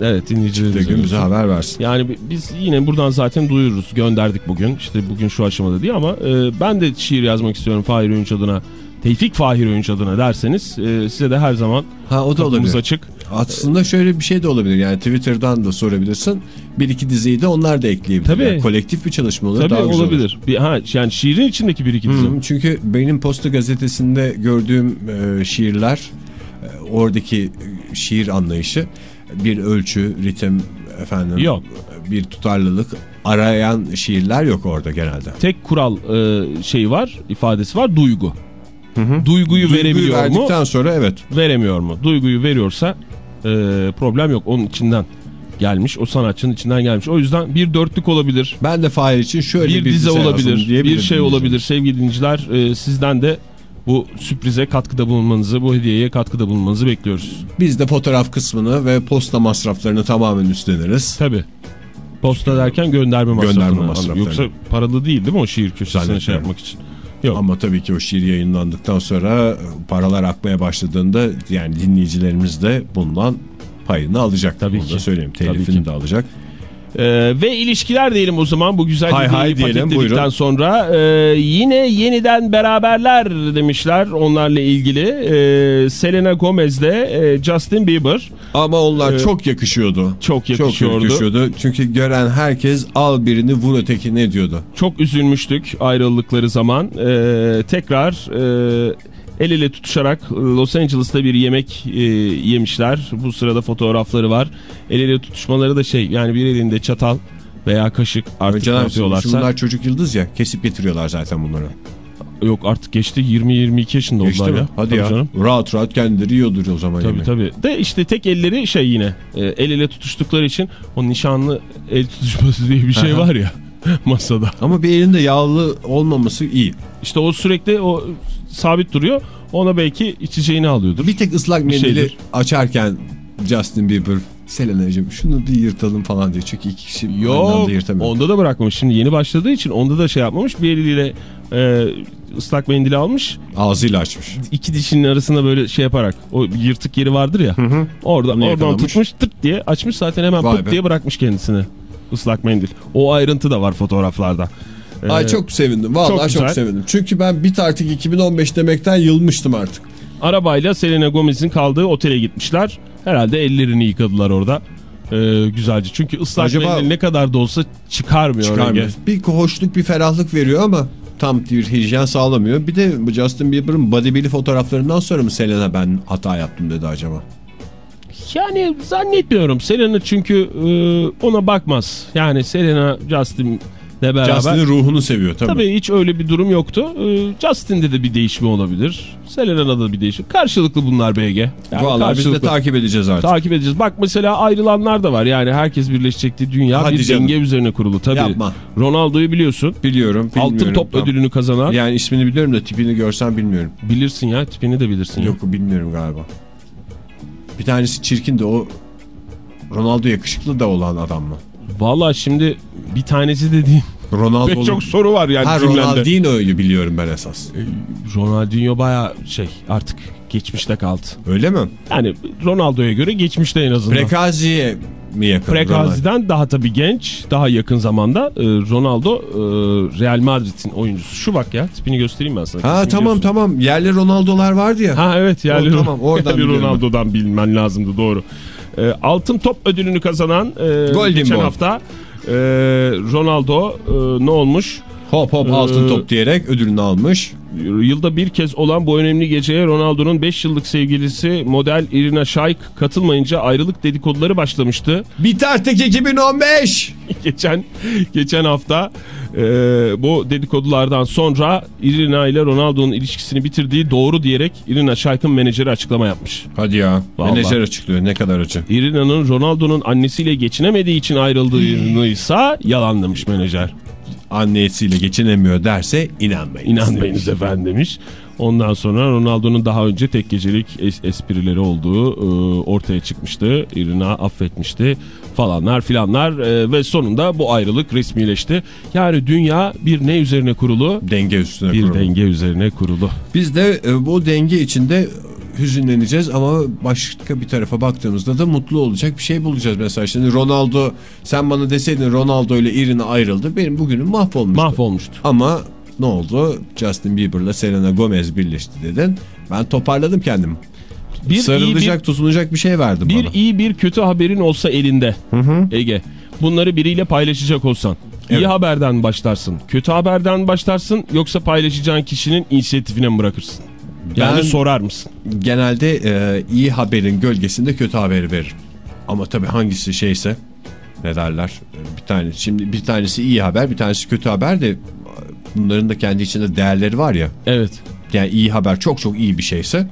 Evet dinleyicilerimiz. gün bize haber versin. Yani bi- biz yine buradan zaten duyururuz. Gönderdik bugün. İşte bugün şu aşamada diye ama e, ben de şiir yazmak istiyorum Fahir Öğünç adına. Tevfik Fahir Öğünç adına derseniz e, size de her zaman Ha o da olabilir. açık. Aslında şöyle bir şey de olabilir. Yani Twitter'dan da sorabilirsin. Bir iki diziyi de onlar da ekleyebilir. Tabii. Yani kolektif bir çalışma olur. Tabii daha güzel olur. olabilir. Bir, ha, yani şiirin içindeki bir iki dizi. Hı, Çünkü benim Posta Gazetesi'nde gördüğüm e, şiirler, e, oradaki şiir anlayışı bir ölçü, ritim efendim Yok. bir tutarlılık arayan şiirler yok orada genelde. Tek kural e, şey var, ifadesi var duygu. Duyguyu, Duyguyu verebiliyor mu? verdikten sonra evet. Veremiyor mu? Duyguyu veriyorsa e, problem yok. Onun içinden gelmiş. O sanatçının içinden gelmiş. O yüzden bir dörtlük olabilir. Ben de Fahir için şöyle bir, bir, yazdım olabilir, bir şey olabilir sevgili dinleyiciler. Ee, sizden de bu sürprize katkıda bulunmanızı, bu hediyeye katkıda bulunmanızı bekliyoruz. Biz de fotoğraf kısmını ve posta masraflarını tamamen üstleniriz. Tabii. Posta derken gönderme masrafını. Gönderme masraflarını. Yoksa paralı değil değil mi o şiir köşesine şey yapmak için? Yok. Ama tabii ki o şiir yayınlandıktan sonra e, paralar akmaya başladığında yani dinleyicilerimiz de bundan payını alacak. Tabii da ki. söyleyeyim. Tabii Telifini de alacak. Ee, ve ilişkiler diyelim o zaman bu güzel Hay hay diyelim, buyurun. sonra. Ee, yine yeniden beraberler demişler onlarla ilgili. Ee, Selena Gomez'le e, Justin Bieber Ama onlar Ee, çok yakışıyordu. çok yakışıyordu. Çok yakışıyordu. Çünkü gören herkes al birini vur ötekine diyordu. Çok üzülmüştük ayrıldıkları zaman. Ee, tekrar e, el ele tutuşarak Los Angeles'ta bir yemek e, yemişler. Bu sırada fotoğrafları var. El ele tutuşmaları da şey yani bir elinde çatal veya kaşık artık Önceden yapıyorlarsa. şunlar çocuk yıldız ya kesip getiriyorlar zaten bunları. Yok artık geçti 20-22 yaşında Geçti oldular mi? ya. Hadi Tabii ya. canım. Rahat rahat kendileri yiyordur o zaman. Tabii yemeği. tabii. De işte tek elleri şey yine e, el ele tutuştukları için o nişanlı el tutuşması diye bir şey var ya masada. Ama bir elinde yağlı olmaması iyi. İşte o sürekli o sabit duruyor. Ona belki içeceğini alıyordur. Bir tek ıslak mendili açarken Justin Bieber Selena'cığım şunu bir yırtalım falan diye. Çünkü iki kişi Yok onda da bırakmamış. Şimdi yeni başladığı için onda da şey yapmamış. Bir eliyle e, ıslak mendili almış. Ağzıyla açmış. iki dişinin arasında böyle şey yaparak o yırtık yeri vardır ya. Orada, Onu oradan yakalamış. tutmuş tırt diye açmış zaten hemen Vay pıt be. diye bırakmış kendisine. Islak mendil. O ayrıntı da var fotoğraflarda. Ee, Ay çok sevindim. Vallahi çok çok, sevindim. Çünkü ben bit artık 2015 demekten yılmıştım artık. Arabayla Selena Gomez'in kaldığı otele gitmişler. Herhalde ellerini yıkadılar orada. Ee, güzelce. Çünkü ıslak Acaba- mendil ne kadar da olsa çıkarmıyor. Çıkarmıyor. Bir hoşluk bir ferahlık veriyor ama tam bir hijyen sağlamıyor. Bir de Justin Bieber'ın bodybuilding fotoğraflarından sonra mı Selena ben hata yaptım dedi acaba? Yani zannetmiyorum. Selena çünkü e, ona bakmaz. Yani Selena Justin'le beraber. Justin'in ruhunu seviyor tabii. Tabii hiç öyle bir durum yoktu. Ee, Justin'de de bir değişme olabilir. Selena'da da bir değişim. Karşılıklı bunlar BG. Yani Vallahi biz de takip edeceğiz artık. takip edeceğiz. Bak mesela ayrılanlar da var. Yani herkes birleşecekti. Dünya Hadi bir canım. denge üzerine kurulu. Tabii. Yapma. Ronaldo'yu biliyorsun. Biliyorum. Altın top Tamam. ödülünü kazanan. Yani ismini biliyorum da tipini görsem bilmiyorum. Bilirsin ya tipini de bilirsin. ya. Yok bilmiyorum galiba. Bir tanesi çirkin de o Ronaldo yakışıklı da olan adam mı? Valla şimdi bir tanesi de değil. Ronaldo Pek çok soru var yani Ha cümlende. Ronaldinho'yu biliyorum ben esas. Ronaldinho baya şey artık geçmişte kaldı. Öyle mi? Yani Ronaldo'ya göre geçmişte en azından. Prekazi'ye mi yakın? Ronaldo? Prekazi'den daha tabii genç, daha yakın zamanda e, Ronaldo e, Real Madrid'in oyuncusu. Şu bak ya tipini göstereyim ben sana. Ha Kesin tamam biliyorsun. tamam yerli Ronaldo'lar vardı ya. Ha evet yerli, O, tamam, oradan yerli. Ronaldo'dan bilmen lazımdı doğru. E, altın top ödülünü kazanan e, Golden geçen Ball. hafta e, Ronaldo e, ne olmuş? Hop hop altın Ee, top diyerek ödülünü almış. Yılda bir kez olan bu önemli geceye Ronaldo'nun 5 yıllık sevgilisi model Irina Shayk katılmayınca ayrılık dedikoduları başlamıştı. Bit artık 2015. geçen geçen hafta e, bu dedikodulardan sonra Irina ile Ronaldo'nun ilişkisini bitirdiği doğru diyerek Irina Shayk'ın menajeri açıklama yapmış. Hadi ya. Vallahi. Menajer açıklıyor ne kadar acı. Irina'nın Ronaldo'nun annesiyle geçinemediği için ayrıldığını ise yalan demiş menajer. Annesiyle geçinemiyor derse inanmayın. İnanmayınız efendim demiş. Ondan sonra Ronaldo'nun daha önce tek gecelik es- esprileri olduğu e, ortaya çıkmıştı. Irina affetmişti falanlar filanlar e, ve sonunda bu ayrılık resmileşti. Yani dünya bir ne üzerine kurulu? Denge üstüne Bir kurulu. denge üzerine kurulu. Biz de e, bu denge içinde hüzünleneceğiz ama başka bir tarafa baktığımızda da mutlu olacak bir şey bulacağız. Mesela şimdi Ronaldo sen bana deseydin Ronaldo ile Irina ayrıldı benim bugünüm mahvolmuştu. Mahvolmuştu. Ama ne oldu? Justin Bieber'la Selena Gomez birleşti dedin. Ben toparladım kendimi. Bir iyi Sarılacak, bir, tutunacak bir şey verdin bir bana. iyi bir kötü haberin olsa elinde. Ege. Bunları biriyle paylaşacak olsan. iyi Evet. haberden başlarsın. Kötü haberden başlarsın yoksa paylaşacağın kişinin inisiyatifine mi bırakırsın? Yani Ben- sorar mısın? Genelde e, iyi haberin gölgesinde kötü haberi veririm. Ama tabii hangisi şeyse ne derler e, bir tane şimdi bir tanesi iyi haber bir tanesi kötü haber de bunların da kendi içinde değerleri var ya. Evet. Yani iyi haber çok çok iyi bir şeyse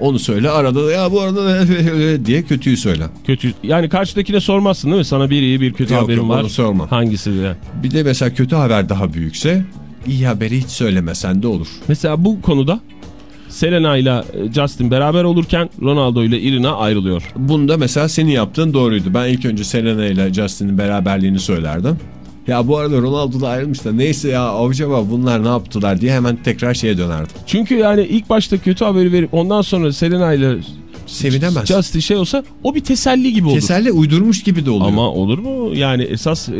onu söyle arada da ya bu arada diye kötüyü söyle. Kötü. Yani karşıdakine sormazsın değil mi? Sana bir iyi bir kötü Yok, haberim yok, var. sorma. Hangisi diye. Bir de mesela kötü haber daha büyükse iyi haberi hiç söylemesen de olur. Mesela bu konuda Selena ile Justin beraber olurken Ronaldo ile Irina ayrılıyor. Bunda mesela senin yaptığın doğruydu. Ben ilk önce Selena ile Justin'in beraberliğini söylerdim. Ya bu arada Ronaldo da ayrılmış da neyse ya acaba bunlar ne yaptılar diye hemen tekrar şeye dönerdim. Çünkü yani ilk başta kötü haberi verip ondan sonra Selena ile Sevinemez. Justin şey olsa o bir teselli gibi olur. Keserle uydurmuş gibi de oluyor. Ama olur mu? Yani esas e,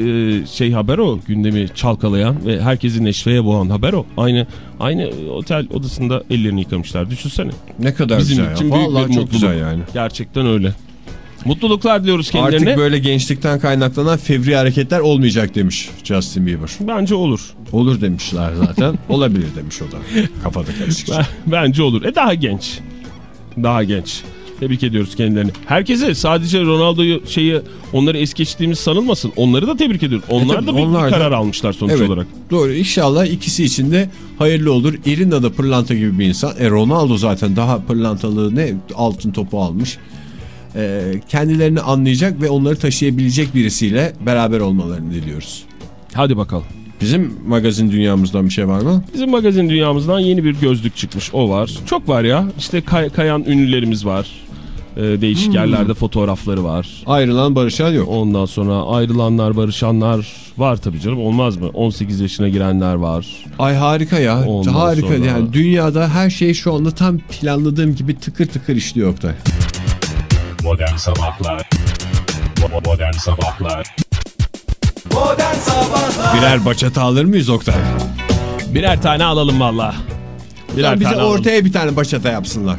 şey haber o. Gündemi çalkalayan ve herkesi neşveye boğan haber o. Aynı aynı otel odasında ellerini yıkamışlar. Düşünsene. ne kadar Bizim güzel için ya. büyük bir Vallahi çok mutluluk. güzel yani. Gerçekten öyle. Mutluluklar diyoruz kendilerine. Artık böyle gençlikten kaynaklanan fevri hareketler olmayacak demiş Justin Bieber. Bence olur. Olur demişler zaten. Olabilir demiş o da. Kafada karışık. Ben- Bence olur. E daha genç. Daha genç. Tebrik ediyoruz kendilerini. Herkese sadece Ronaldo'yu şeyi onları es geçtiğimiz sanılmasın. Onları da tebrik ediyoruz. Onlar tabii, da bir, onlar bir da- karar almışlar sonuç Evet olarak. doğru inşallah ikisi için de hayırlı olur. Irina da pırlanta gibi bir insan. E Ronaldo zaten daha pırlantalığı ne altın topu almış. E, kendilerini anlayacak ve onları taşıyabilecek birisiyle beraber olmalarını diliyoruz. Hadi bakalım. Bizim magazin dünyamızdan bir şey var mı? Bizim magazin dünyamızdan yeni bir gözlük çıkmış. O var. Çok var ya. İşte kay- kayan ünlülerimiz var. E, değişik Hmm. yerlerde fotoğrafları var. Ayrılan barışan yok. Ondan sonra ayrılanlar, barışanlar var tabii canım. Olmaz mı? 18 yaşına girenler var. Ay harika ya. Ondan harika sonra- yani dünyada her şey şu anda tam planladığım gibi tıkır tıkır işliyor Oktay. Modern Sabahlar Modern Sabahlar Modern Sabahlar Birer baçata alır mıyız Oktay? Birer tane alalım valla. Birer bize tane alalım. ortaya bir tane baçata yapsınlar.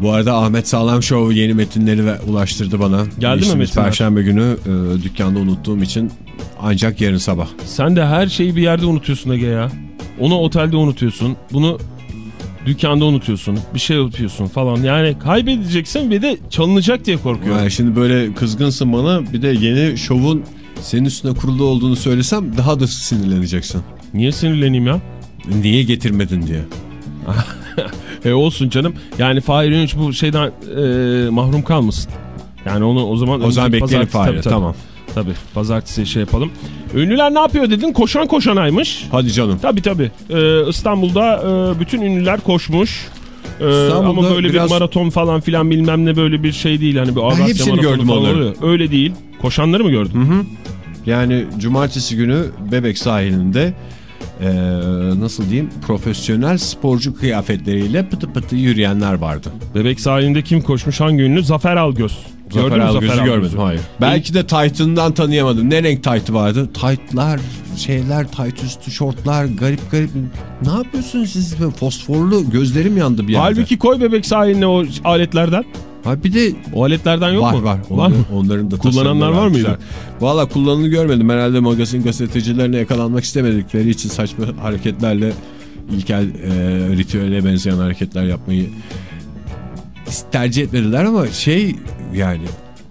Bu arada Ahmet Sağlam Show yeni metinleri ve ulaştırdı bana. Geldi mi metinler? Perşembe günü e, dükkanda unuttuğum için ancak yarın sabah. Sen de her şeyi bir yerde unutuyorsun Ege ya. Onu otelde unutuyorsun. Bunu dükkanda unutuyorsun. Bir şey yapıyorsun falan. Yani kaybedeceksin bir de çalınacak diye korkuyorum. Yani şimdi böyle kızgınsın bana bir de yeni şovun senin üstüne kurulu olduğunu söylesem daha da sinirleneceksin. Niye sinirleneyim ya? Niye getirmedin diye. E olsun canım. Yani Fahir Öğünç bu şeyden e, mahrum kalmasın. Yani onu o zaman... O zaman bekleyelim Fahir'i tamam. Tabii pazartesi şey yapalım. Ünlüler ne yapıyor dedin? Koşan koşanaymış. Hadi canım. Tabii tabii. Ee, İstanbul'da e, bütün ünlüler koşmuş. Ee, İstanbul'da ama böyle biraz- bir maraton falan filan bilmem ne böyle bir şey değil. Hani bir Avrasya hepsini gördüm falan onları. oluyor. Öyle değil. Koşanları mı gördün? Yani cumartesi günü Bebek sahilinde e, nasıl diyeyim profesyonel sporcu kıyafetleriyle pıtı pıtı yürüyenler vardı. Bebek sahilinde kim koşmuş? Hangi ünlü? Zafer Algöz. Zafer Gördün mü Algöz'ü Zafer görmedim Algöz'ü? hayır. Belki de taytından tanıyamadım. Ne renk taytı vardı? Taytlar, şeyler, tayt üstü şortlar, garip garip. Ne yapıyorsunuz siz? Fosforlu gözlerim yandı bir yerde. Halbuki koy bebek sahiline o aletlerden. Ha bir de O aletlerden yok var mu? var. Var Onların, da Kullananlar var mıydı? Valla kullananı görmedim. Herhalde magazin gazetecilerine yakalanmak istemedikleri için saçma hareketlerle ilkel e, ritüele benzeyen hareketler yapmayı tercih etmediler ama şey yani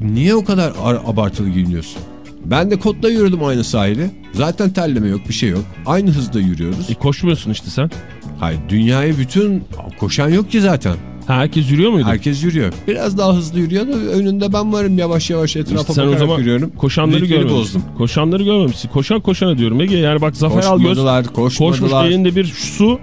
niye o kadar ar- abartılı giyiniyorsun? Ben de kotla yürüdüm aynı sahili. Zaten terleme yok bir şey yok. Aynı hızda yürüyoruz. E, koşmuyorsun işte sen. Hayır dünyayı bütün koşan yok ki zaten. Ha, herkes yürüyor muydu? Herkes yürüyor. Biraz daha hızlı yürüyor da önünde ben varım yavaş yavaş etrafa İşte sen o bakarak zaman yürüyorum. koşanları görmemişsin. bozdum. Koşanları görmemişsin. Koşan koşana diyorum Ege. Yani bak Zafer Algöz koşmuş elinde bir su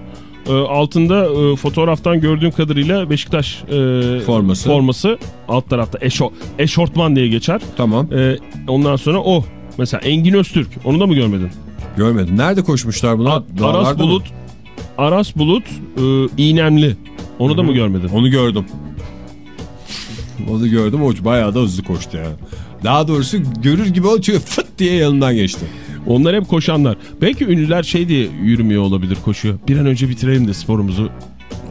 e, altında e, fotoğraftan gördüğüm kadarıyla Beşiktaş e, Forması. forması alt tarafta eşo, eşortman diye geçer. Tamam. E, ondan sonra o. Mesela Engin Öztürk. Onu da mı görmedin? Görmedim. Nerede koşmuşlar buna? Aras Dağlarda mı? Bulut Aras Bulut e, İğnemli. Onu da mı görmedin? Onu gördüm. Onu gördüm. O bayağı da hızlı koştu yani. Daha doğrusu görür gibi oldu çünkü fıt diye yanından geçti. Onlar hep koşanlar. Belki ünlüler şey diye yürümüyor olabilir koşuyor. Bir an önce bitirelim de sporumuzu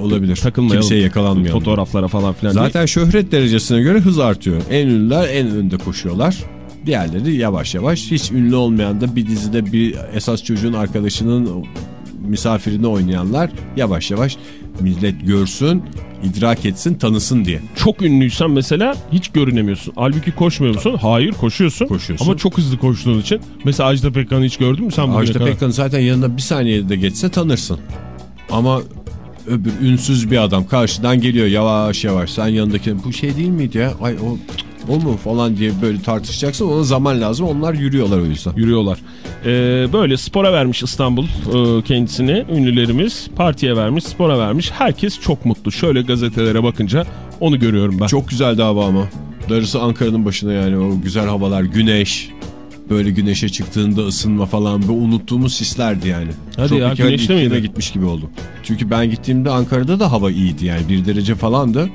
Olabilir. takılmayalım. Kimseye yakalanmayalım. Fotoğraflara falan filan. diye. Zaten şöhret derecesine göre hız artıyor. En ünlüler en önde koşuyorlar. Diğerleri yavaş yavaş. Hiç ünlü olmayan da bir dizide bir esas çocuğun arkadaşının misafirini oynayanlar yavaş yavaş millet görsün, idrak etsin, tanısın diye. çok ünlüysen mesela hiç görünemiyorsun. Halbuki koşmuyor musun? Hayır koşuyorsun. Koşuyorsun. Ama çok hızlı koştuğun için. Mesela Ajda Pekkan'ı hiç gördün mü sen bugüne Ajda kadar? Pekkan zaten yanında bir saniyede geçse tanırsın. Ama öbür ünsüz bir adam karşıdan geliyor yavaş yavaş. Sen yanındaki bu şey değil miydi ya? Ay o o mu falan diye böyle tartışacaksın. Ona zaman lazım. Onlar yürüyorlar o yüzden. Yürüyorlar. Ee, böyle spora vermiş İstanbul e, kendisini. Ünlülerimiz partiye vermiş, spora vermiş. Herkes çok mutlu. Şöyle gazetelere bakınca onu görüyorum ben. Çok güzel dava ama. Darısı Ankara'nın başına yani o güzel havalar, güneş. Böyle güneşe çıktığında ısınma falan. Bu unuttuğumuz sislerdi yani. Hadi ya, Tropikal güneşte iklime miydi? gitmiş gibi oldu. Çünkü ben gittiğimde Ankara'da da hava iyiydi yani. Bir derece falandı.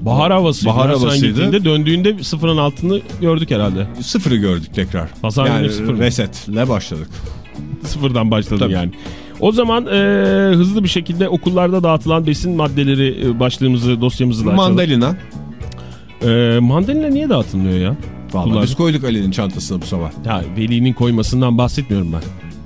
Bahar havası. Bahar Sen havasıydı. gittiğinde döndüğünde sıfırın altını gördük herhalde. Sıfırı gördük tekrar. Pazar yani sıfır resetle başladık. Sıfırdan başladın Tabii. yani. O zaman e, hızlı bir şekilde okullarda dağıtılan besin maddeleri e, başlığımızı, dosyamızı da açalım. Mandalina. E, mandalina niye dağıtılmıyor ya? Vallahi biz koyduk Ali'nin çantasına bu sabah. Ya velinin koymasından bahsetmiyorum ben.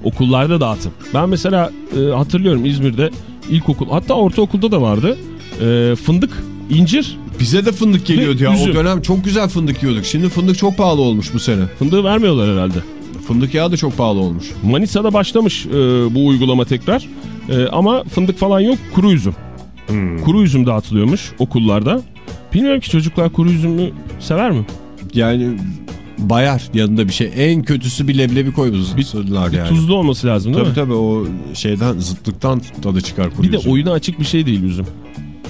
Okullarda dağıtım. Ben mesela e, hatırlıyorum İzmir'de ilkokul hatta ortaokulda da vardı. E, fındık, incir Bize de fındık geliyordu ya. üzüm. O dönem çok güzel fındık yiyorduk. Şimdi fındık çok pahalı olmuş bu sene. fındığı vermiyorlar herhalde. Fındık yağı da çok pahalı olmuş. Manisa'da başlamış e, bu uygulama tekrar. E, ama fındık falan yok kuru üzüm. Kuru üzüm dağıtılıyormuş okullarda. Bilmiyorum ki çocuklar kuru üzümü sever mi? Yani bayar yanında bir şey. En kötüsü bir leblebi koymuşlar yani. Tuzlu olması lazım değil Tabii mi? tabii o şeyden zıtlıktan tadı çıkar kuru Bir de üzüm. oyuna açık bir şey değil üzüm.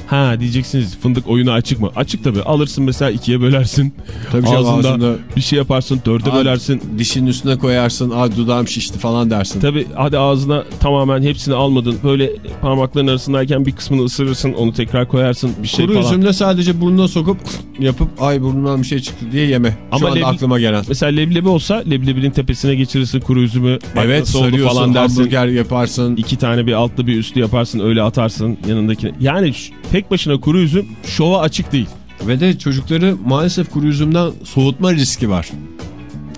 Ha diyeceksiniz fındık oyunu açık mı? Açık tabi. Alırsın mesela ikiye bölersin. Tabii canım, Ağzında ağzında- bir şey yaparsın dörde Aa, bölersin. Dişinin üstüne koyarsın. Aa dudağım şişti falan dersin. Tabi hadi ağzına tamamen hepsini almadın. Böyle parmakların arasındayken bir kısmını ısırırsın onu tekrar koyarsın bir şey Kuru falan. üzümle sadece burnuna sokup yapıp ay burnundan bir şey çıktı diye yeme. Şu Ama anda aklıma gelen. Mesela leblebi olsa leblebinin tepesine geçirirsin kuru üzümü. Evet sarıyorsun falan dersin. hamburger yaparsın. İki tane bir altlı bir üstü yaparsın öyle atarsın yanındakine. Yani tek başına kuru üzüm şova açık değil. Ve de çocukları maalesef kuru üzümden soğutma riski var.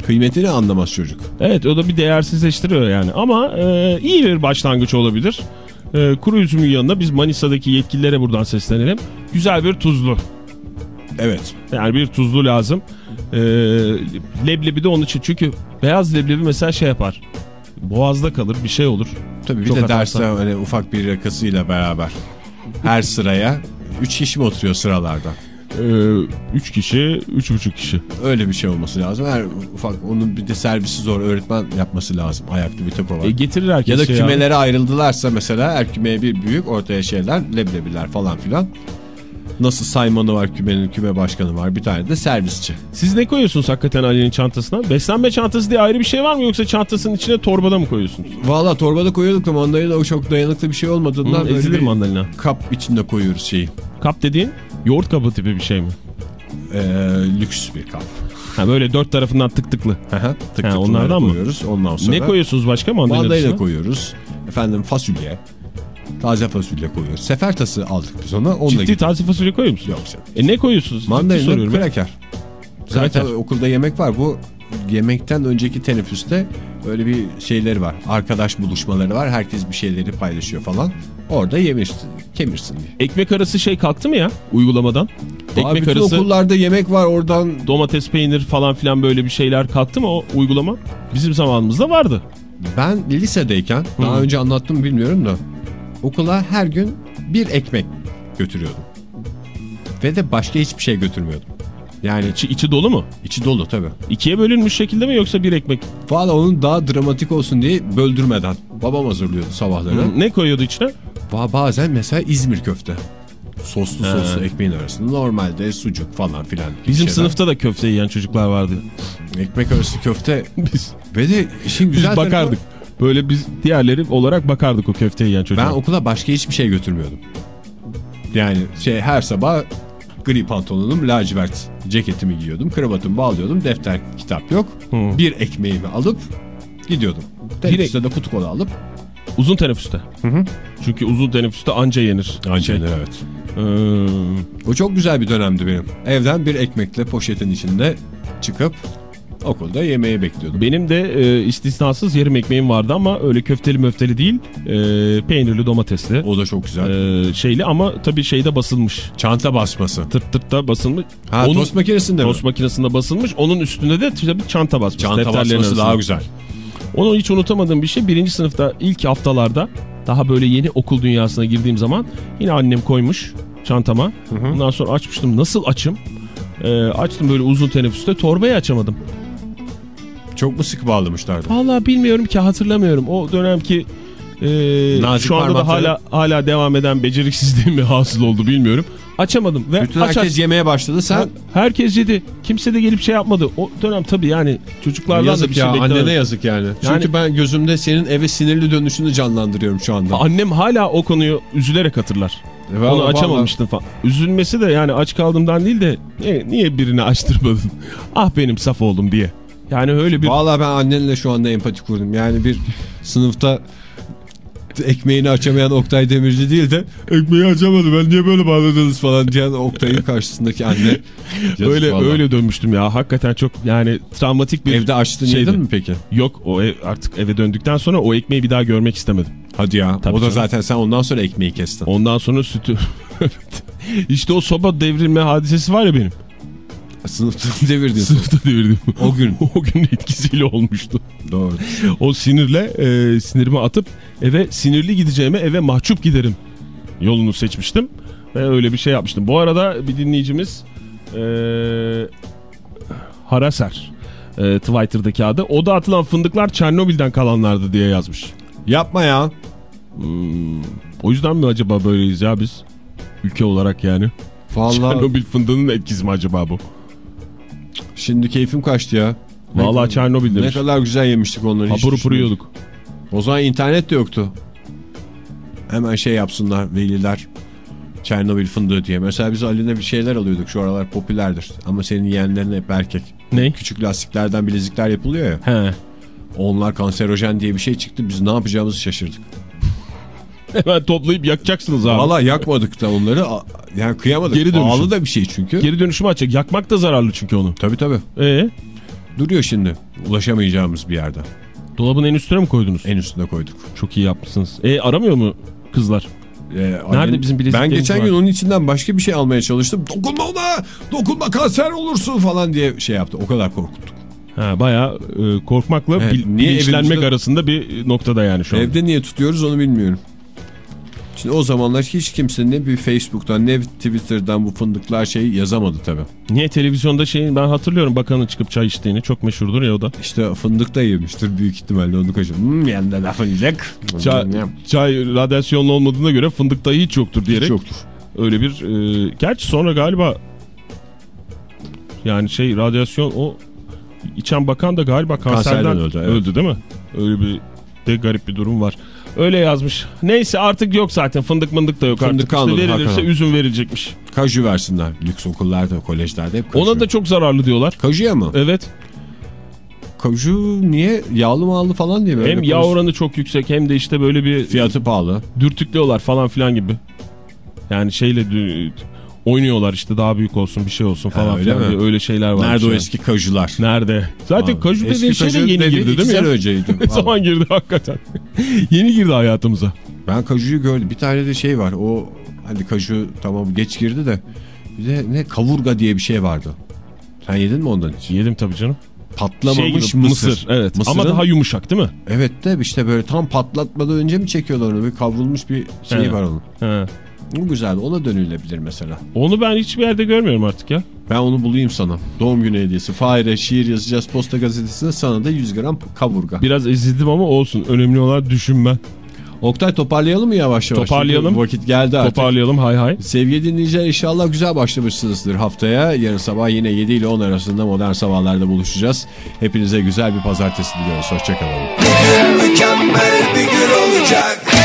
Kıymetini anlamaz çocuk. Evet o da bir değersizleştiriyor yani ama e, iyi bir başlangıç olabilir. E, kuru üzümün yanına biz Manisa'daki yetkililere buradan seslenelim. Güzel bir tuzlu. Evet. Yani bir tuzlu lazım. E, leblebi de onun için çünkü beyaz leblebi mesela şey yapar. Boğazda kalır bir şey olur. Tabii bir Çok de derste hani ufak bir rakasıyla beraber. Her sıraya 3 kişi mi oturuyor sıralarda? E, üç kişi, üç buçuk kişi. Öyle bir şey olması lazım. Her ufak onun bir de servisi zor öğretmen yapması lazım. Ayaklı bir tek o var. E, getirir herkes ya da şey kümelere ayrıldılarsa mesela her kümeye bir büyük ortaya şeyler leblebiler falan filan. Nasıl saymanı var kümenin küme başkanı var bir tane de servisçi. Siz ne koyuyorsunuz hakikaten Ali'nin çantasına? Beslenme çantası diye ayrı bir şey var mı yoksa çantasının içine torbada mı koyuyorsunuz? Valla torbada koyuyorduk da mandalina o çok dayanıklı bir şey olmadığından Hı, ezilir mandalina. kap içinde koyuyoruz şeyi. Kap dediğin yoğurt kabı tipi bir şey mi? Ee, lüks bir kap. Ha böyle dört tarafından tık tıklı. Tık Ha, onlardan mı? koyuyoruz. Ondan sonra Ne koyuyorsunuz başka mandalina, mandalina koyuyoruz. Efendim fasulye. Taze fasulye koyuyoruz. Sefer tası aldık biz ona. Onunla Ciddi gidiyoruz. taze fasulye koyuyor musunuz? Yok canım. E ne koyuyorsunuz? Mandalina, kraker. Zaten Kraker. okulda yemek var. Bu yemekten önceki teneffüste öyle bir şeyleri var. Arkadaş buluşmaları var. Herkes bir şeyleri paylaşıyor falan. Orada yemirsin, kemirsin diye. Ekmek arası şey kalktı mı ya uygulamadan? Aa, Ekmek bütün arası okullarda yemek var oradan. domates peynir falan filan böyle bir şeyler kalktı mı o uygulama? Bizim zamanımızda vardı. Ben lisedeyken daha Hı. önce anlattım bilmiyorum da okula her gün bir ekmek götürüyordum. Ve de başka hiçbir şey götürmüyordum. Yani İçi, içi dolu mu? içi dolu tabii. İkiye bölünmüş şekilde mi yoksa bir ekmek? Valla onun daha dramatik olsun diye böldürmeden. Babam hazırlıyordu sabahları. Hı, Ne koyuyordu içine? Va- Bazen mesela İzmir köfte. Soslu He. soslu ekmeğin arasında normalde sucuk falan filan. Bizim şeyler. sınıfta da köfte yiyen çocuklar vardı. Ekmek arası köfte Biz, ve de işin biz güzel tarafı- bakardık. Böyle biz diğerleri olarak bakardık o köfte yiyen Ben çocuklar. okula başka hiçbir şey götürmüyordum. Yani şey her sabah gri pantolonum, lacivert ceketimi giyiyordum, kravatımı bağlıyordum, defter, kitap yok. Hı. Bir ekmeğimi alıp gidiyordum. Teneffüste de kutu kola alıp. Uzun teneffüste. Çünkü uzun teneffüste anca yenir. Şey, evet. Ee, O çok güzel bir dönemdi benim. Evden bir ekmekle poşetin içinde çıkıp okulda yemeği bekliyordum. benim de e, istisnasız yarım ekmeğim vardı ama öyle köfteli möfteli değil. E, peynirli domatesli. O da çok güzel. E, şeyli ama tabii şeyde basılmış. Çanta basması. Tırt tırtta basılmış. Ha Onun- tost makinesinde mi? Tost makinesinde basılmış. Onun üstünde de tabii çanta basmış. Çanta basması arasında. daha güzel. Onu hiç unutamadığım bir şey. Birinci sınıfta ilk haftalarda daha böyle yeni okul dünyasına girdiğim zaman yine annem koymuş çantama. Ondan sonra açmıştım. Nasıl açım? Ee, açtım böyle uzun teneffüste torbayı açamadım. Çok mu sıkı bağlamışlardı? Vallahi bilmiyorum ki hatırlamıyorum. O dönemki e, Nazik şu anda da hala hala devam eden beceriksizliğim mi hasıl oldu bilmiyorum. Açamadım ve Bütün aç herkes aç- yemeye başladı. Sen herkes yedi. Kimse de gelip şey yapmadı. O dönem tabii yani çocuklardan da bir yazık şey ya beklemedim. annene yazık yani. Çünkü Yani- ben gözümde senin eve sinirli dönüşünü canlandırıyorum şu anda. Annem hala o konuyu üzülerek hatırlar. E, Onu vallahi- açamamıştın falan. Üzülmesi de yani aç kaldığımdan değil de "E, niye birini açtırmadın? ah benim saf oldum diye. Yani öyle bir Vallahi ben annenle şu anda empati kurdum. Yani bir sınıfta ekmeğini açamayan Oktay Demirci değil de ekmeği açamadı ben niye böyle bağladınız falan diyen Oktay'ın karşısındaki anne. Öyle vallahi. öyle dönmüştüm ya. Hakikaten çok yani travmatik bir Evde açtın şeydi. yedin mi peki? Yok o ev, artık eve döndükten sonra o ekmeği bir daha görmek istemedim. Hadi ya. Tabii o da canım. zaten sen ondan sonra ekmeği kestin. Ondan sonra sütü. İşte o soba devrilme hadisesi var ya benim. Sınıfta devirdin. Sınıfta devirdim. O gün. o gün etkisiyle olmuştu. Doğru. O sinirle e, sinirimi atıp eve sinirli gideceğime eve mahcup giderim yolunu seçmiştim. Ve öyle bir şey yapmıştım. Bu arada bir dinleyicimiz e, Haraser e, Twitter'daki adı. O da atılan fındıklar Çernobil'den kalanlardı diye yazmış. Yapma ya. Hmm, o yüzden mi acaba böyleyiz ya biz? ülke olarak yani. Vallahi Çernobil fındığının etkisi mi acaba bu? Şimdi keyfim kaçtı ya. Vallahi Çernobil ne demiş. kadar güzel yemiştik onları. Hapur hapur yiyorduk. O zaman internet de yoktu. Hemen şey yapsınlar veliler. Çernobil fındığı diye. Mesela biz Ali'ne bir şeyler alıyorduk. Şu aralar popülerdir. Ama senin yeğenlerin hep erkek. Ne? Küçük lastiklerden bilezikler yapılıyor ya. He. Onlar kanserojen diye bir şey çıktı. Biz ne yapacağımızı şaşırdık. Hemen toplayıp yakacaksınız abi. Valla yakmadık da onları. Yani kıyamadık. Geri dönüşüm. Pahalı da bir şey çünkü. Geri dönüşümü açacak. Yakmak da zararlı çünkü onu. Tabii tabii. Ee, Duruyor şimdi. Ulaşamayacağımız bir yerde. dolabın en üstüne mi koydunuz? En üstüne koyduk. Çok iyi yapmışsınız. E aramıyor mu kızlar? Ee, Nerede bizim Ben bileziklerimiz geçen var? gün onun içinden başka bir şey almaya çalıştım. Dokunma ona! Dokunma kanser olursun falan diye şey yaptı. O kadar korkuttuk. Ha, bayağı e, korkmakla Evet, bil- niye bilinçlenmek evimizde- arasında bir noktada yani şu an. Evde niye tutuyoruz onu bilmiyorum. Şimdi o zamanlar hiç kimse ne bir Facebook'tan ne Twitter'dan bu fındıklar şeyi yazamadı tabii. Niye televizyonda şeyin ben hatırlıyorum bakanın çıkıp çay içtiğini çok meşhurdur ya o da. İşte fındık da yemiştir büyük ihtimalle onu kaçırdım. Hmm, yanında laf yiyecek. Çay, çay radyasyonlu olmadığına göre fındık da hiç yoktur diyerek Hiç yoktur. öyle bir e, gerçi sonra galiba yani şey radyasyon o içen bakan da galiba kanserden, Kanserden öldü, öldü, evet. değil mi? Öyle bir de garip bir durum var. Öyle yazmış. Neyse artık yok zaten fındık mındık da yok Fındık artık. kalmadı, İşte verilirse hakikaten. üzüm verilecekmiş. Kaju versinler. Lüks okullarda, kolejlerde hep kaju. Ona da çok zararlı diyorlar. Kajuya mı? Evet. Kaju niye? Yağlı mağlı falan diye mi? hem yağ oranı çok yüksek hem de işte böyle bir Fiyatı pahalı. dürtüklüyorlar falan filan gibi. Yani şeyle oynuyorlar işte daha büyük olsun bir şey olsun falan öyle filan mi? diye öyle şeyler var. Nerede o eski kajular? Nerede? Zaten Abi, kaju dediğin şey de yeni dedi, girdi değil mi ya? önceydi. Ne zaman girdi hakikaten? yeni girdi hayatımıza. Ben kajuyu gördüm. Bir tane de şey var. O hadi kaju tamam geç girdi de bir de ne kavurga diye bir şey vardı. Sen yedin mi ondan hiç? Yedim tabii canım. Patlamamış Şey gibi, mısır. Evet Mısırın- ama daha yumuşak değil mi? Evet de işte böyle tam patlatmadan önce mi çekiyorlar onu? Bir kavrulmuş bir şey He. var onun. He. Bu güzel. Ona dönülebilir mesela. Onu ben hiçbir yerde görmüyorum artık ya. Ben onu bulayım sana. Doğum günü hediyesi. Fahir'e şiir yazacağız posta gazetesine. Sana da 100 gram kavurga. Biraz ezildim ama olsun. Önemli olan düşünmen. Oktay toparlayalım mı yavaş yavaş? Toparlayalım. Çünkü Vakit geldi artık. Toparlayalım hay hay. Sevgili dinleyiciler inşallah güzel başlamışsınızdır haftaya. Yarın sabah yine 7 ile 10 arasında modern sabahlarda buluşacağız. Hepinize güzel bir pazartesi diliyoruz. Hoşçakalın. Mükemmel bir gün olacak